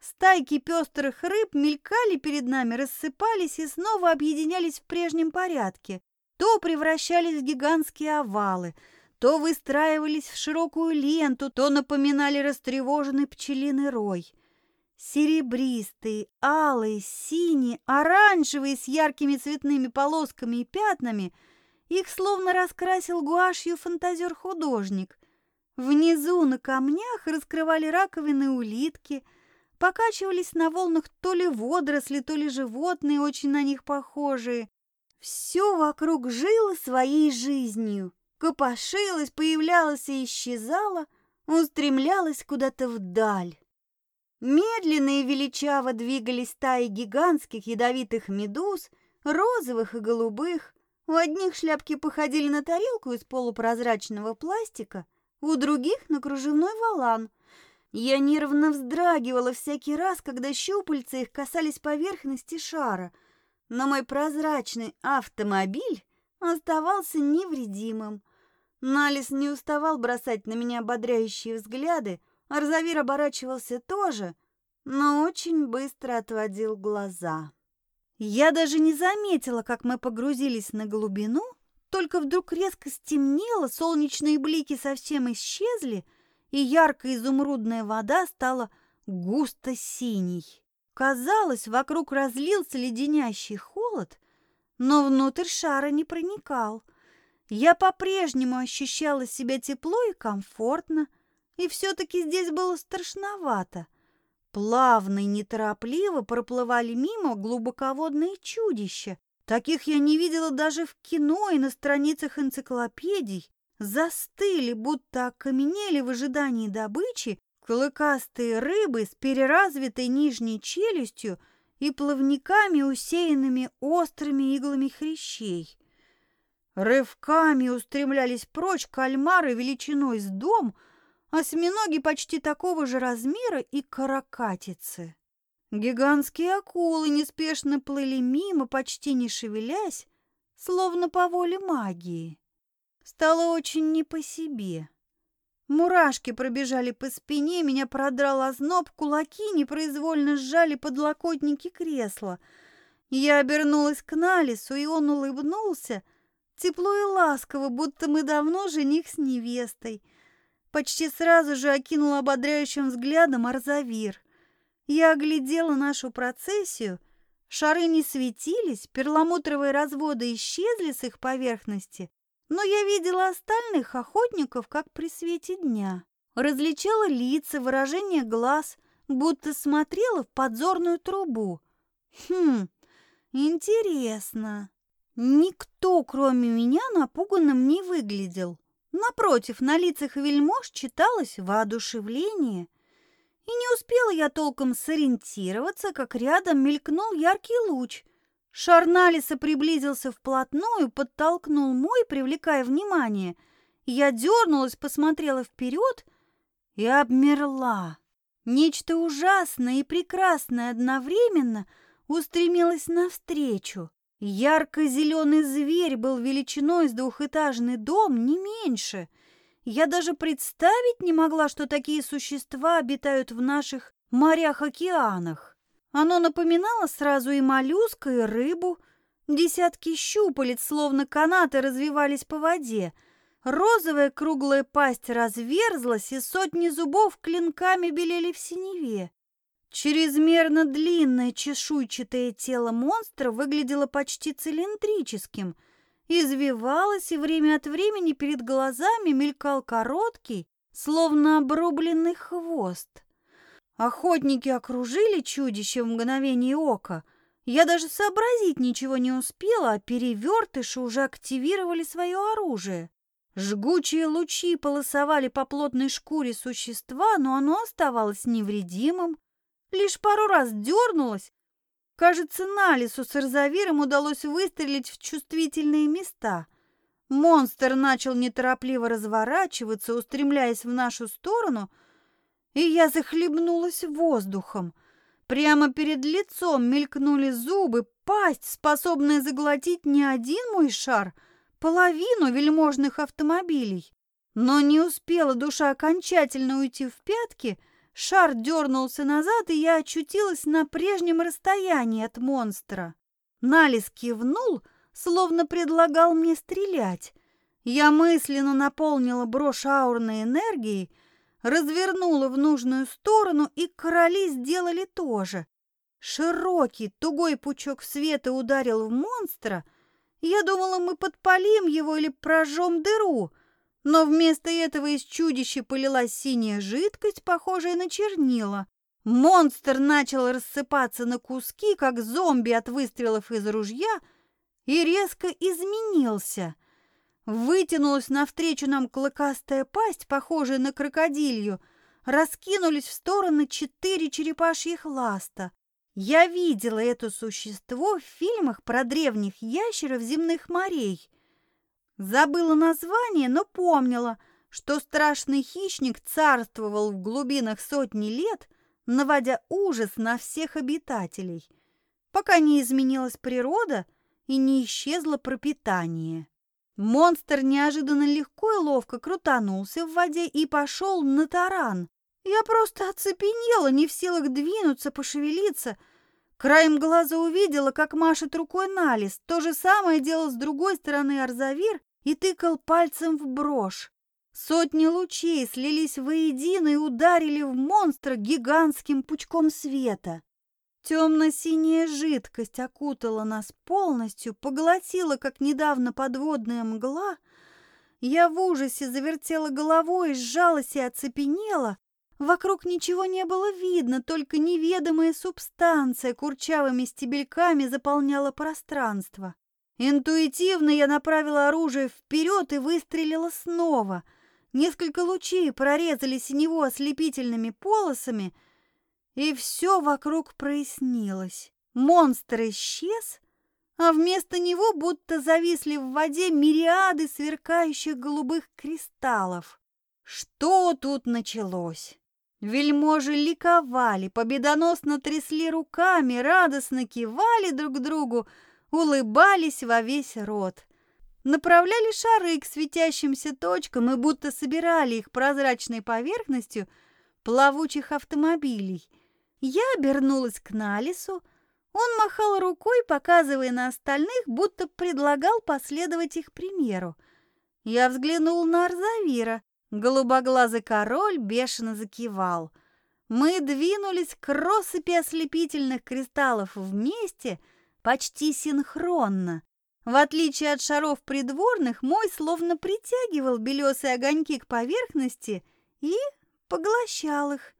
Стайки пестрых рыб мелькали перед нами, рассыпались и снова объединялись в прежнем порядке. То превращались в гигантские овалы, то выстраивались в широкую ленту, то напоминали растревоженный пчелиный рой – Серебристые, алые, синие, оранжевые с яркими цветными полосками и пятнами. Их словно раскрасил гуашью фантазер-художник. Внизу на камнях раскрывали раковины улитки, покачивались на волнах то ли водоросли, то ли животные, очень на них похожие. Все вокруг жило своей жизнью, копошилось, появлялось и исчезало, устремлялось куда-то вдаль. Медленно и величаво двигались стаи гигантских ядовитых медуз, розовых и голубых. У одних шляпки походили на тарелку из полупрозрачного пластика, у других — на кружевной валан. Я нервно вздрагивала всякий раз, когда щупальца их касались поверхности шара, но мой прозрачный автомобиль оставался невредимым. Налис не уставал бросать на меня ободряющие взгляды, Арзавир оборачивался тоже, но очень быстро отводил глаза. Я даже не заметила, как мы погрузились на глубину, только вдруг резко стемнело, солнечные блики совсем исчезли, и яркая изумрудная вода стала густо синей. Казалось, вокруг разлился леденящий холод, но внутрь шара не проникал. Я по-прежнему ощущала себя тепло и комфортно, и все-таки здесь было страшновато. Плавно и неторопливо проплывали мимо глубоководные чудища. Таких я не видела даже в кино и на страницах энциклопедий. Застыли, будто окаменели в ожидании добычи, клыкастые рыбы с переразвитой нижней челюстью и плавниками, усеянными острыми иглами хрящей. Рывками устремлялись прочь кальмары величиной с дом, осьминоги почти такого же размера и каракатицы. Гигантские акулы неспешно плыли мимо, почти не шевелясь, словно по воле магии. Стало очень не по себе. Мурашки пробежали по спине, меня продрал озноб, кулаки непроизвольно сжали подлокотники кресла. Я обернулась к Налису, и он улыбнулся, тепло и ласково, будто мы давно жених с невестой. Почти сразу же окинул ободряющим взглядом Арзавир. Я оглядела нашу процессию. Шары не светились, перламутровые разводы исчезли с их поверхности, но я видела остальных охотников, как при свете дня. Различала лица, выражение глаз, будто смотрела в подзорную трубу. Хм, интересно. Никто, кроме меня, напуганным не выглядел. Напротив, на лицах вельмож читалось воодушевление. И не успела я толком сориентироваться, как рядом мелькнул яркий луч – Шарналиса приблизился вплотную, подтолкнул мой, привлекая внимание. Я дернулась, посмотрела вперед и обмерла. Нечто ужасное и прекрасное одновременно устремилось навстречу. Ярко-зеленый зверь был величиной с двухэтажный дом, не меньше. Я даже представить не могла, что такие существа обитают в наших морях-океанах. Оно напоминало сразу и моллюска, и рыбу. Десятки щупалец, словно канаты, развивались по воде. Розовая круглая пасть разверзлась, и сотни зубов клинками белели в синеве. Чрезмерно длинное чешуйчатое тело монстра выглядело почти цилиндрическим, извивалось, и время от времени перед глазами мелькал короткий, словно обрубленный хвост. Охотники окружили чудище в мгновение ока. Я даже сообразить ничего не успела, а перевертыши уже активировали свое оружие. Жгучие лучи полосовали по плотной шкуре существа, но оно оставалось невредимым. Лишь пару раз дернулось. Кажется, Налису с Эрзавиром удалось выстрелить в чувствительные места. Монстр начал неторопливо разворачиваться, устремляясь в нашу сторону — и я захлебнулась воздухом. Прямо перед лицом мелькнули зубы, пасть, способная заглотить не один мой шар, половину вельможных автомобилей. Но не успела душа окончательно уйти в пятки, шар дернулся назад, и я очутилась на прежнем расстоянии от монстра. Налис кивнул, словно предлагал мне стрелять. Я мысленно наполнила брошь аурной энергией, развернула в нужную сторону, и короли сделали то же. Широкий, тугой пучок света ударил в монстра. Я думала, мы подпалим его или прожжем дыру, но вместо этого из чудища полилась синяя жидкость, похожая на чернила. Монстр начал рассыпаться на куски, как зомби от выстрелов из ружья, и резко изменился — Вытянулась навстречу нам клыкастая пасть, похожая на крокодилью. Раскинулись в стороны четыре черепашьих ласта. Я видела это существо в фильмах про древних ящеров земных морей. Забыла название, но помнила, что страшный хищник царствовал в глубинах сотни лет, наводя ужас на всех обитателей, пока не изменилась природа и не исчезло пропитание. Монстр неожиданно легко и ловко крутанулся в воде и пошел на таран. Я просто оцепенела, не в силах двинуться, пошевелиться. Краем глаза увидела, как машет рукой Налис. То же самое делал с другой стороны Арзавир и тыкал пальцем в брошь. Сотни лучей слились воедино и ударили в монстра гигантским пучком света. Темно-синяя жидкость окутала нас полностью, поглотила, как недавно подводная мгла. Я в ужасе завертела головой, сжалась и оцепенела. Вокруг ничего не было видно, только неведомая субстанция курчавыми стебельками заполняла пространство. Интуитивно я направила оружие вперед и выстрелила снова. Несколько лучей прорезали синего ослепительными полосами — и все вокруг прояснилось. Монстр исчез, а вместо него будто зависли в воде мириады сверкающих голубых кристаллов. Что тут началось? Вельможи ликовали, победоносно трясли руками, радостно кивали друг другу, улыбались во весь рот. Направляли шары к светящимся точкам и будто собирали их прозрачной поверхностью плавучих автомобилей. Я обернулась к Налису, он махал рукой, показывая на остальных, будто предлагал последовать их примеру. Я взглянул на Арзавира. Голубоглазый король бешено закивал. Мы двинулись к россыпи ослепительных кристаллов вместе, почти синхронно. В отличие от шаров придворных, мой словно притягивал белесые огоньки к поверхности и поглощал их.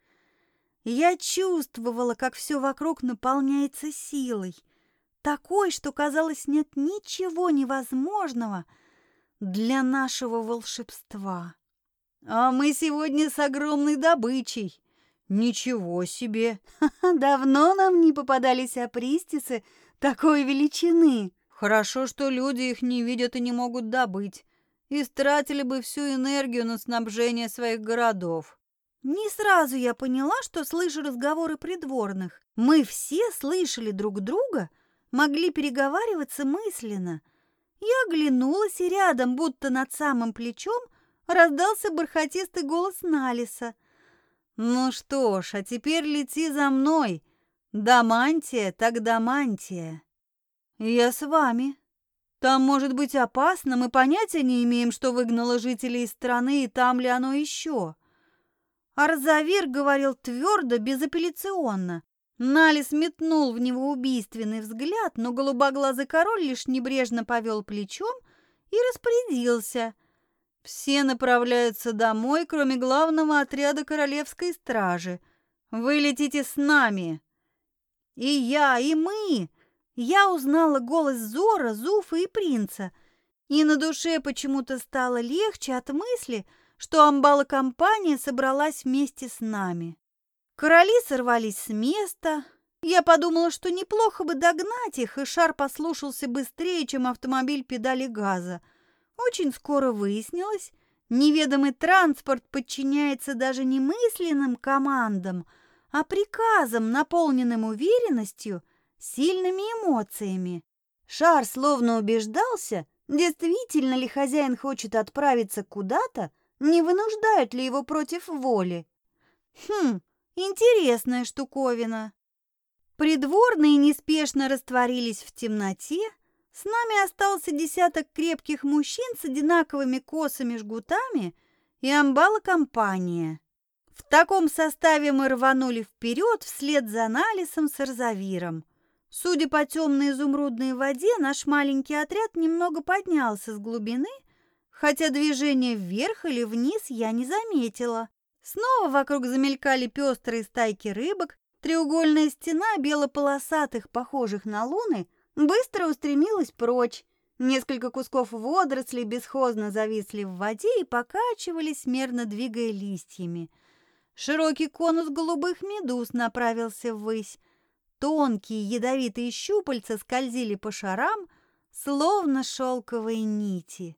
Я чувствовала, как все вокруг наполняется силой, такой, что, казалось, нет ничего невозможного для нашего волшебства. А мы сегодня с огромной добычей. Ничего себе! Давно нам не попадались апристисы такой величины. Хорошо, что люди их не видят и не могут добыть. Истратили бы всю энергию на снабжение своих городов. Не сразу я поняла, что слышу разговоры придворных. Мы все слышали друг друга, могли переговариваться мысленно. Я оглянулась, и рядом, будто над самым плечом, раздался бархатистый голос Налиса. «Ну что ж, а теперь лети за мной. Дамантия так дамантия». «Я с вами», там может быть опасно, мы понятия не имеем, что выгнало жителей из страны, и там ли оно еще. Арзавир говорил твердо, безапелляционно. Налис метнул в него убийственный взгляд, но голубоглазый король лишь небрежно повел плечом и распорядился. Все направляются домой, кроме главного отряда королевской стражи. Вы летите с нами. И я, и мы. Я узнала голос Зора, Зуфа и принца, и на душе почему-то стало легче от мысли, что амбала-компания собралась вместе с нами. Короли сорвались с места. Я подумала, что неплохо бы догнать их, и шар послушался быстрее, чем автомобиль педали газа. Очень скоро выяснилось, неведомый транспорт подчиняется даже не командам, а приказам, наполненным уверенностью, сильными эмоциями. Шар словно убеждался, действительно ли хозяин хочет отправиться куда-то, не вынуждают ли его против воли? Хм, интересная штуковина. Придворные неспешно растворились в темноте. С нами остался десяток крепких мужчин с одинаковыми косами жгутами и амбала-компания. В таком составе мы рванули вперед вслед за Налисом с Арзавиром. Судя по темной изумрудной воде, наш маленький отряд немного поднялся с глубины – хотя движение вверх или вниз я не заметила. Снова вокруг замелькали пестрые стайки рыбок, треугольная стена белополосатых, похожих на луны, быстро устремилась прочь. Несколько кусков водорослей бесхозно зависли в воде и покачивались, мерно двигая листьями. Широкий конус голубых медуз направился ввысь. Тонкие ядовитые щупальца скользили по шарам, словно шелковые нити.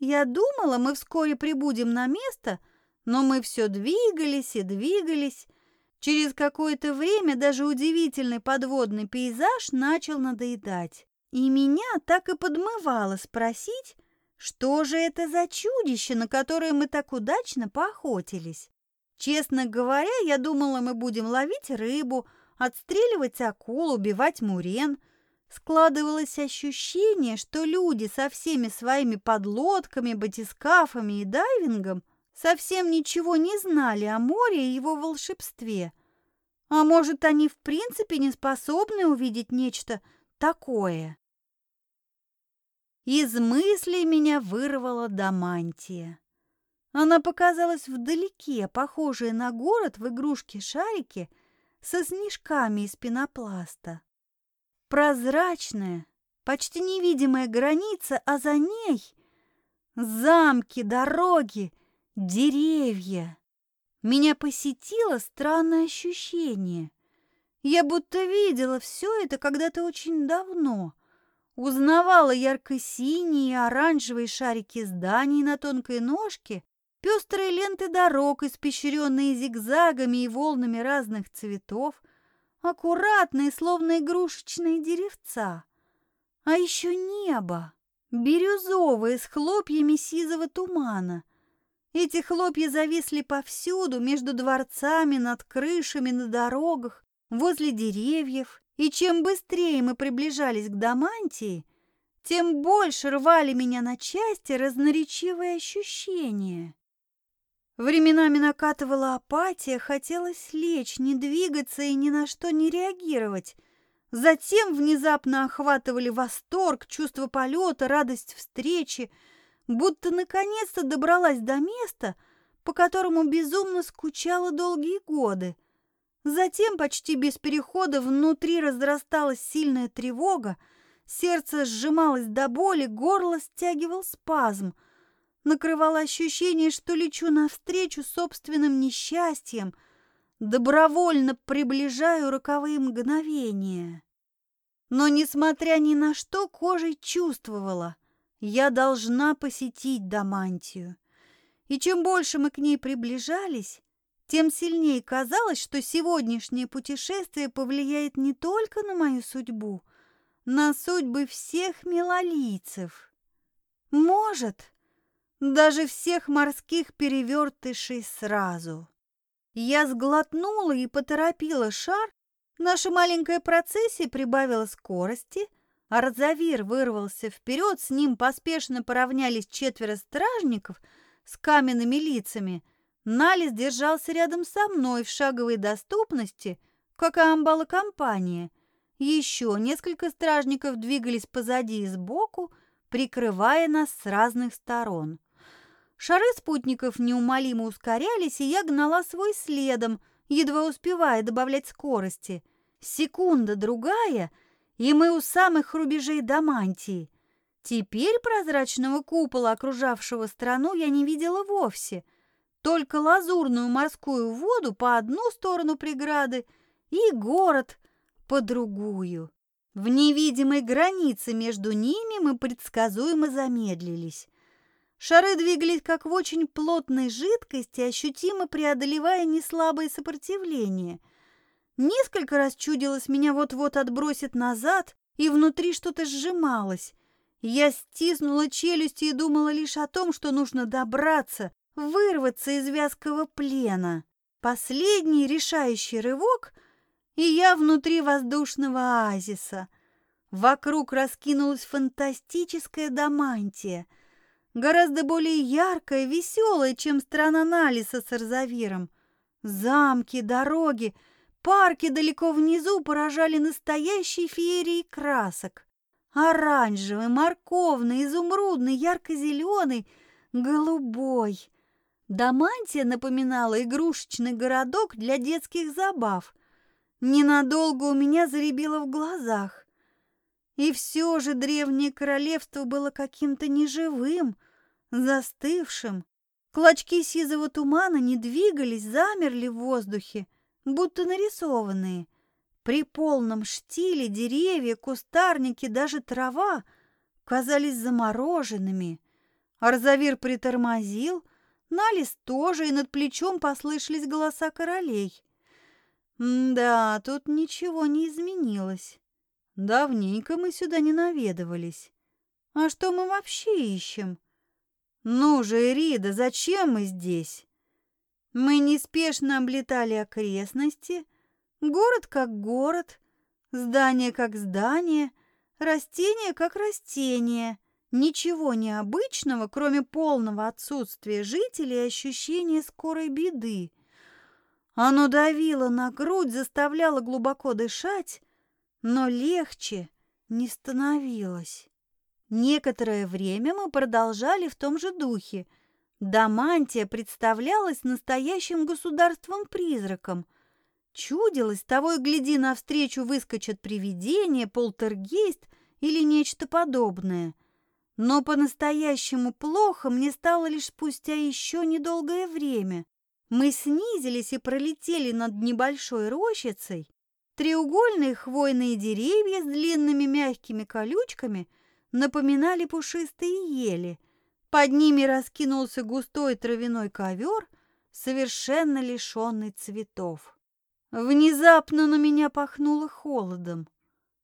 Я думала, мы вскоре прибудем на место, но мы все двигались и двигались. Через какое-то время даже удивительный подводный пейзаж начал надоедать. И меня так и подмывало спросить, что же это за чудище, на которое мы так удачно поохотились. Честно говоря, я думала, мы будем ловить рыбу, отстреливать акул, убивать мурен – Складывалось ощущение, что люди со всеми своими подлодками, батискафами и дайвингом совсем ничего не знали о море и его волшебстве. А может, они в принципе не способны увидеть нечто такое? Из мыслей меня вырвала Дамантия. Она показалась вдалеке, похожая на город в игрушке-шарике со снежками из пенопласта. Прозрачная, почти невидимая граница, а за ней замки, дороги, деревья. Меня посетило странное ощущение. Я будто видела все это когда-то очень давно. Узнавала ярко-синие и оранжевые шарики зданий на тонкой ножке, пестрые ленты дорог, испещренные зигзагами и волнами разных цветов, аккуратные, словно игрушечные деревца. А еще небо, бирюзовое, с хлопьями сизого тумана. Эти хлопья зависли повсюду, между дворцами, над крышами, на дорогах, возле деревьев. И чем быстрее мы приближались к Дамантии, тем больше рвали меня на части разноречивые ощущения. Временами накатывала апатия, хотелось лечь, не двигаться и ни на что не реагировать. Затем внезапно охватывали восторг, чувство полета, радость встречи, будто наконец-то добралась до места, по которому безумно скучала долгие годы. Затем почти без перехода внутри разрасталась сильная тревога, сердце сжималось до боли, горло стягивал спазм — накрывало ощущение, что лечу навстречу собственным несчастьям, добровольно приближаю роковые мгновения. Но, несмотря ни на что, кожей чувствовала, я должна посетить Дамантию. И чем больше мы к ней приближались, тем сильнее казалось, что сегодняшнее путешествие повлияет не только на мою судьбу, на судьбы всех милолийцев. Может, даже всех морских перевертышей сразу. Я сглотнула и поторопила шар, наша маленькая процессия прибавила скорости, а Розавир вырвался вперед, с ним поспешно поравнялись четверо стражников с каменными лицами. Налис держался рядом со мной в шаговой доступности, как и амбала. Еще несколько стражников двигались позади и сбоку, прикрывая нас с разных сторон. Шары спутников неумолимо ускорялись, и я гнала свой следом, едва успевая добавлять скорости. Секунда, другая, и мы у самых рубежей Дамантии. Теперь прозрачного купола, окружавшего страну, я не видела вовсе. Только лазурную морскую воду по одну сторону преграды и город по другую. В невидимой границе между ними мы предсказуемо замедлились. Шары двигались как в очень плотной жидкости, ощутимо преодолевая неслабое сопротивление. Несколько раз чудилось, меня вот-вот отбросит назад, и внутри что-то сжималось. Я стиснула челюсти и думала лишь о том, что нужно добраться, вырваться из вязкого плена. Последний решающий рывок, и я внутри воздушного оазиса. Вокруг раскинулась фантастическая домантия — гораздо более яркая, веселая, чем страна Налиса с Арзавиром. Замки, дороги, парки далеко внизу поражали настоящей феерией красок. Оранжевый, морковный, изумрудный, ярко-зеленый, голубой. Дамантия напоминала игрушечный городок для детских забав. Ненадолго у меня заребило в глазах. И все же древнее королевство было каким-то неживым, застывшим. Клочки сизого тумана не двигались, замерли в воздухе, будто нарисованные. При полном штиле деревья, кустарники, даже трава казались замороженными. Арзавир притормозил, Налис тоже, и над плечом послышались голоса королей. да, тут ничего не изменилось. Давненько мы сюда не наведывались. А что мы вообще ищем? Ну же, Ирида, зачем мы здесь? Мы неспешно облетали окрестности, город как город, здание как здание, растение как растение. Ничего необычного, кроме полного отсутствия жителей и ощущения скорой беды. Оно давило на грудь, заставляло глубоко дышать, но легче не становилось. Некоторое время мы продолжали в том же духе. Дамантия представлялась настоящим государством-призраком. Чудилось, того и гляди, навстречу выскочат привидения, полтергейст или нечто подобное. Но по-настоящему плохо мне стало лишь спустя еще недолгое время. Мы снизились и пролетели над небольшой рощицей, Треугольные хвойные деревья с длинными мягкими колючками напоминали пушистые ели. Под ними раскинулся густой травяной ковер, совершенно лишенный цветов. Внезапно на меня пахнуло холодом.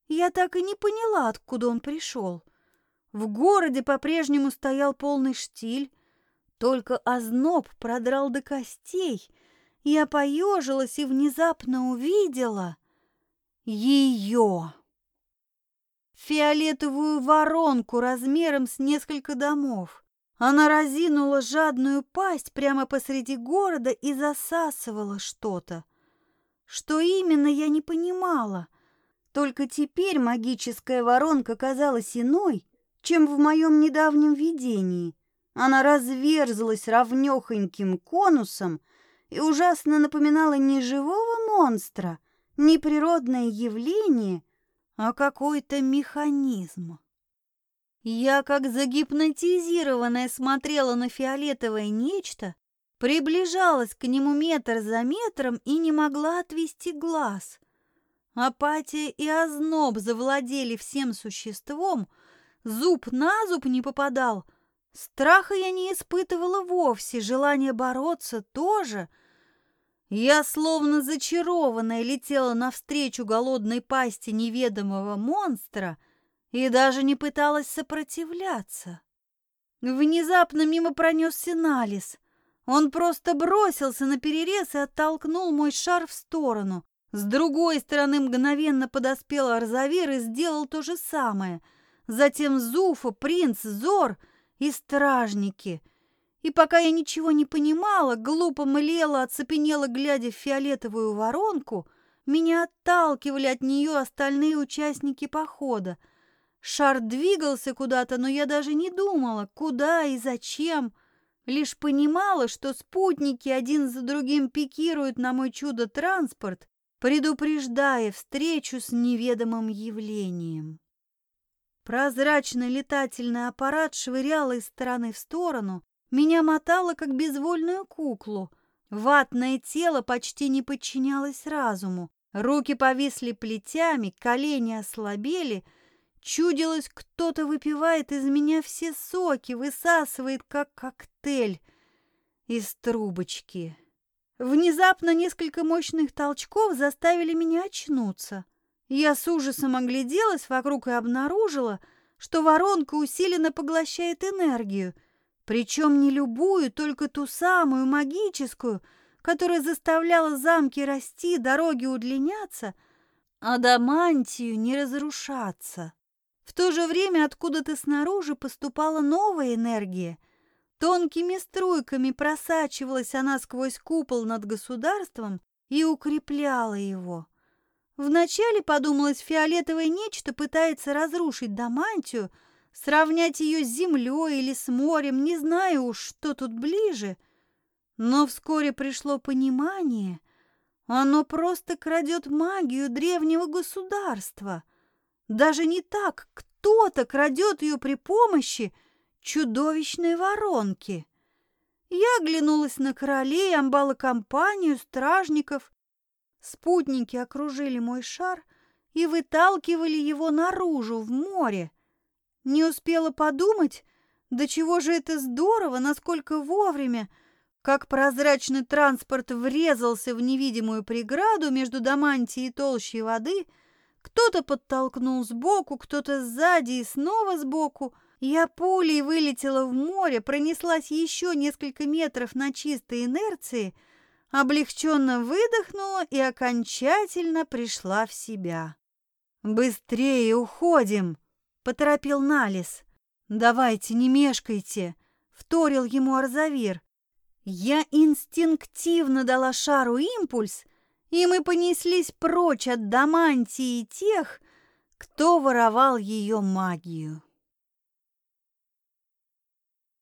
Я так и не поняла, откуда он пришел. В городе по-прежнему стоял полный штиль, только озноб продрал до костей. Я поежилась и внезапно увидела ее. Фиолетовую воронку размером с несколько домов. Она разинула жадную пасть прямо посреди города и засасывала что-то. Что именно, я не понимала. Только теперь магическая воронка казалась иной, чем в моем недавнем видении. Она разверзлась равнёхоньким конусом и ужасно напоминала не живого монстра, не природное явление, а какой-то механизм. Я, как загипнотизированная, смотрела на фиолетовое нечто, приближалась к нему метр за метром и не могла отвести глаз. Апатия и озноб завладели всем существом, зуб на зуб не попадал. Страха я не испытывала вовсе, желание бороться тоже — я, словно зачарованная, летела навстречу голодной пасти неведомого монстра и даже не пыталась сопротивляться. Внезапно мимо пронесся Налис. Он просто бросился на перерез и оттолкнул мой шар в сторону. С другой стороны мгновенно подоспел Арзавир и сделал то же самое. Затем Зуфа, принц, Зор и стражники — и пока я ничего не понимала, глупо млела, оцепенела, глядя в фиолетовую воронку, меня отталкивали от нее остальные участники похода. Шар двигался куда-то, но я даже не думала, куда и зачем. Лишь понимала, что спутники один за другим пикируют на мой чудо-транспорт, предупреждая встречу с неведомым явлением. Прозрачный летательный аппарат швырял из стороны в сторону, меня мотало, как безвольную куклу. Ватное тело почти не подчинялось разуму. Руки повисли плетями, колени ослабели. Чудилось, кто-то выпивает из меня все соки, высасывает, как коктейль из трубочки. Внезапно несколько мощных толчков заставили меня очнуться. Я с ужасом огляделась вокруг и обнаружила, что воронка усиленно поглощает энергию, причем не любую, только ту самую магическую, которая заставляла замки расти, дороги удлиняться, а домантию не разрушаться. В то же время откуда-то снаружи поступала новая энергия. Тонкими струйками просачивалась она сквозь купол над государством и укрепляла его. Вначале подумалось, фиолетовое нечто пытается разрушить Дамантию, Сравнять ее с землей или с морем, не знаю уж, что тут ближе. Но вскоре пришло понимание, оно просто крадет магию древнего государства. Даже не так, кто-то крадет ее при помощи чудовищной воронки. Я оглянулась на королей, амбала компанию, стражников. Спутники окружили мой шар и выталкивали его наружу, в море. Не успела подумать, до чего же это здорово, насколько вовремя, как прозрачный транспорт врезался в невидимую преграду между Дамантией и толщей воды, кто-то подтолкнул сбоку, кто-то сзади и снова сбоку. Я пулей вылетела в море, пронеслась еще несколько метров на чистой инерции, облегченно выдохнула и окончательно пришла в себя. «Быстрее уходим!» Поторопил Налис. «Давайте, не мешкайте!» — вторил ему Арзавир. Я инстинктивно дала шару импульс, и мы понеслись прочь от Дамантии тех, кто воровал ее магию.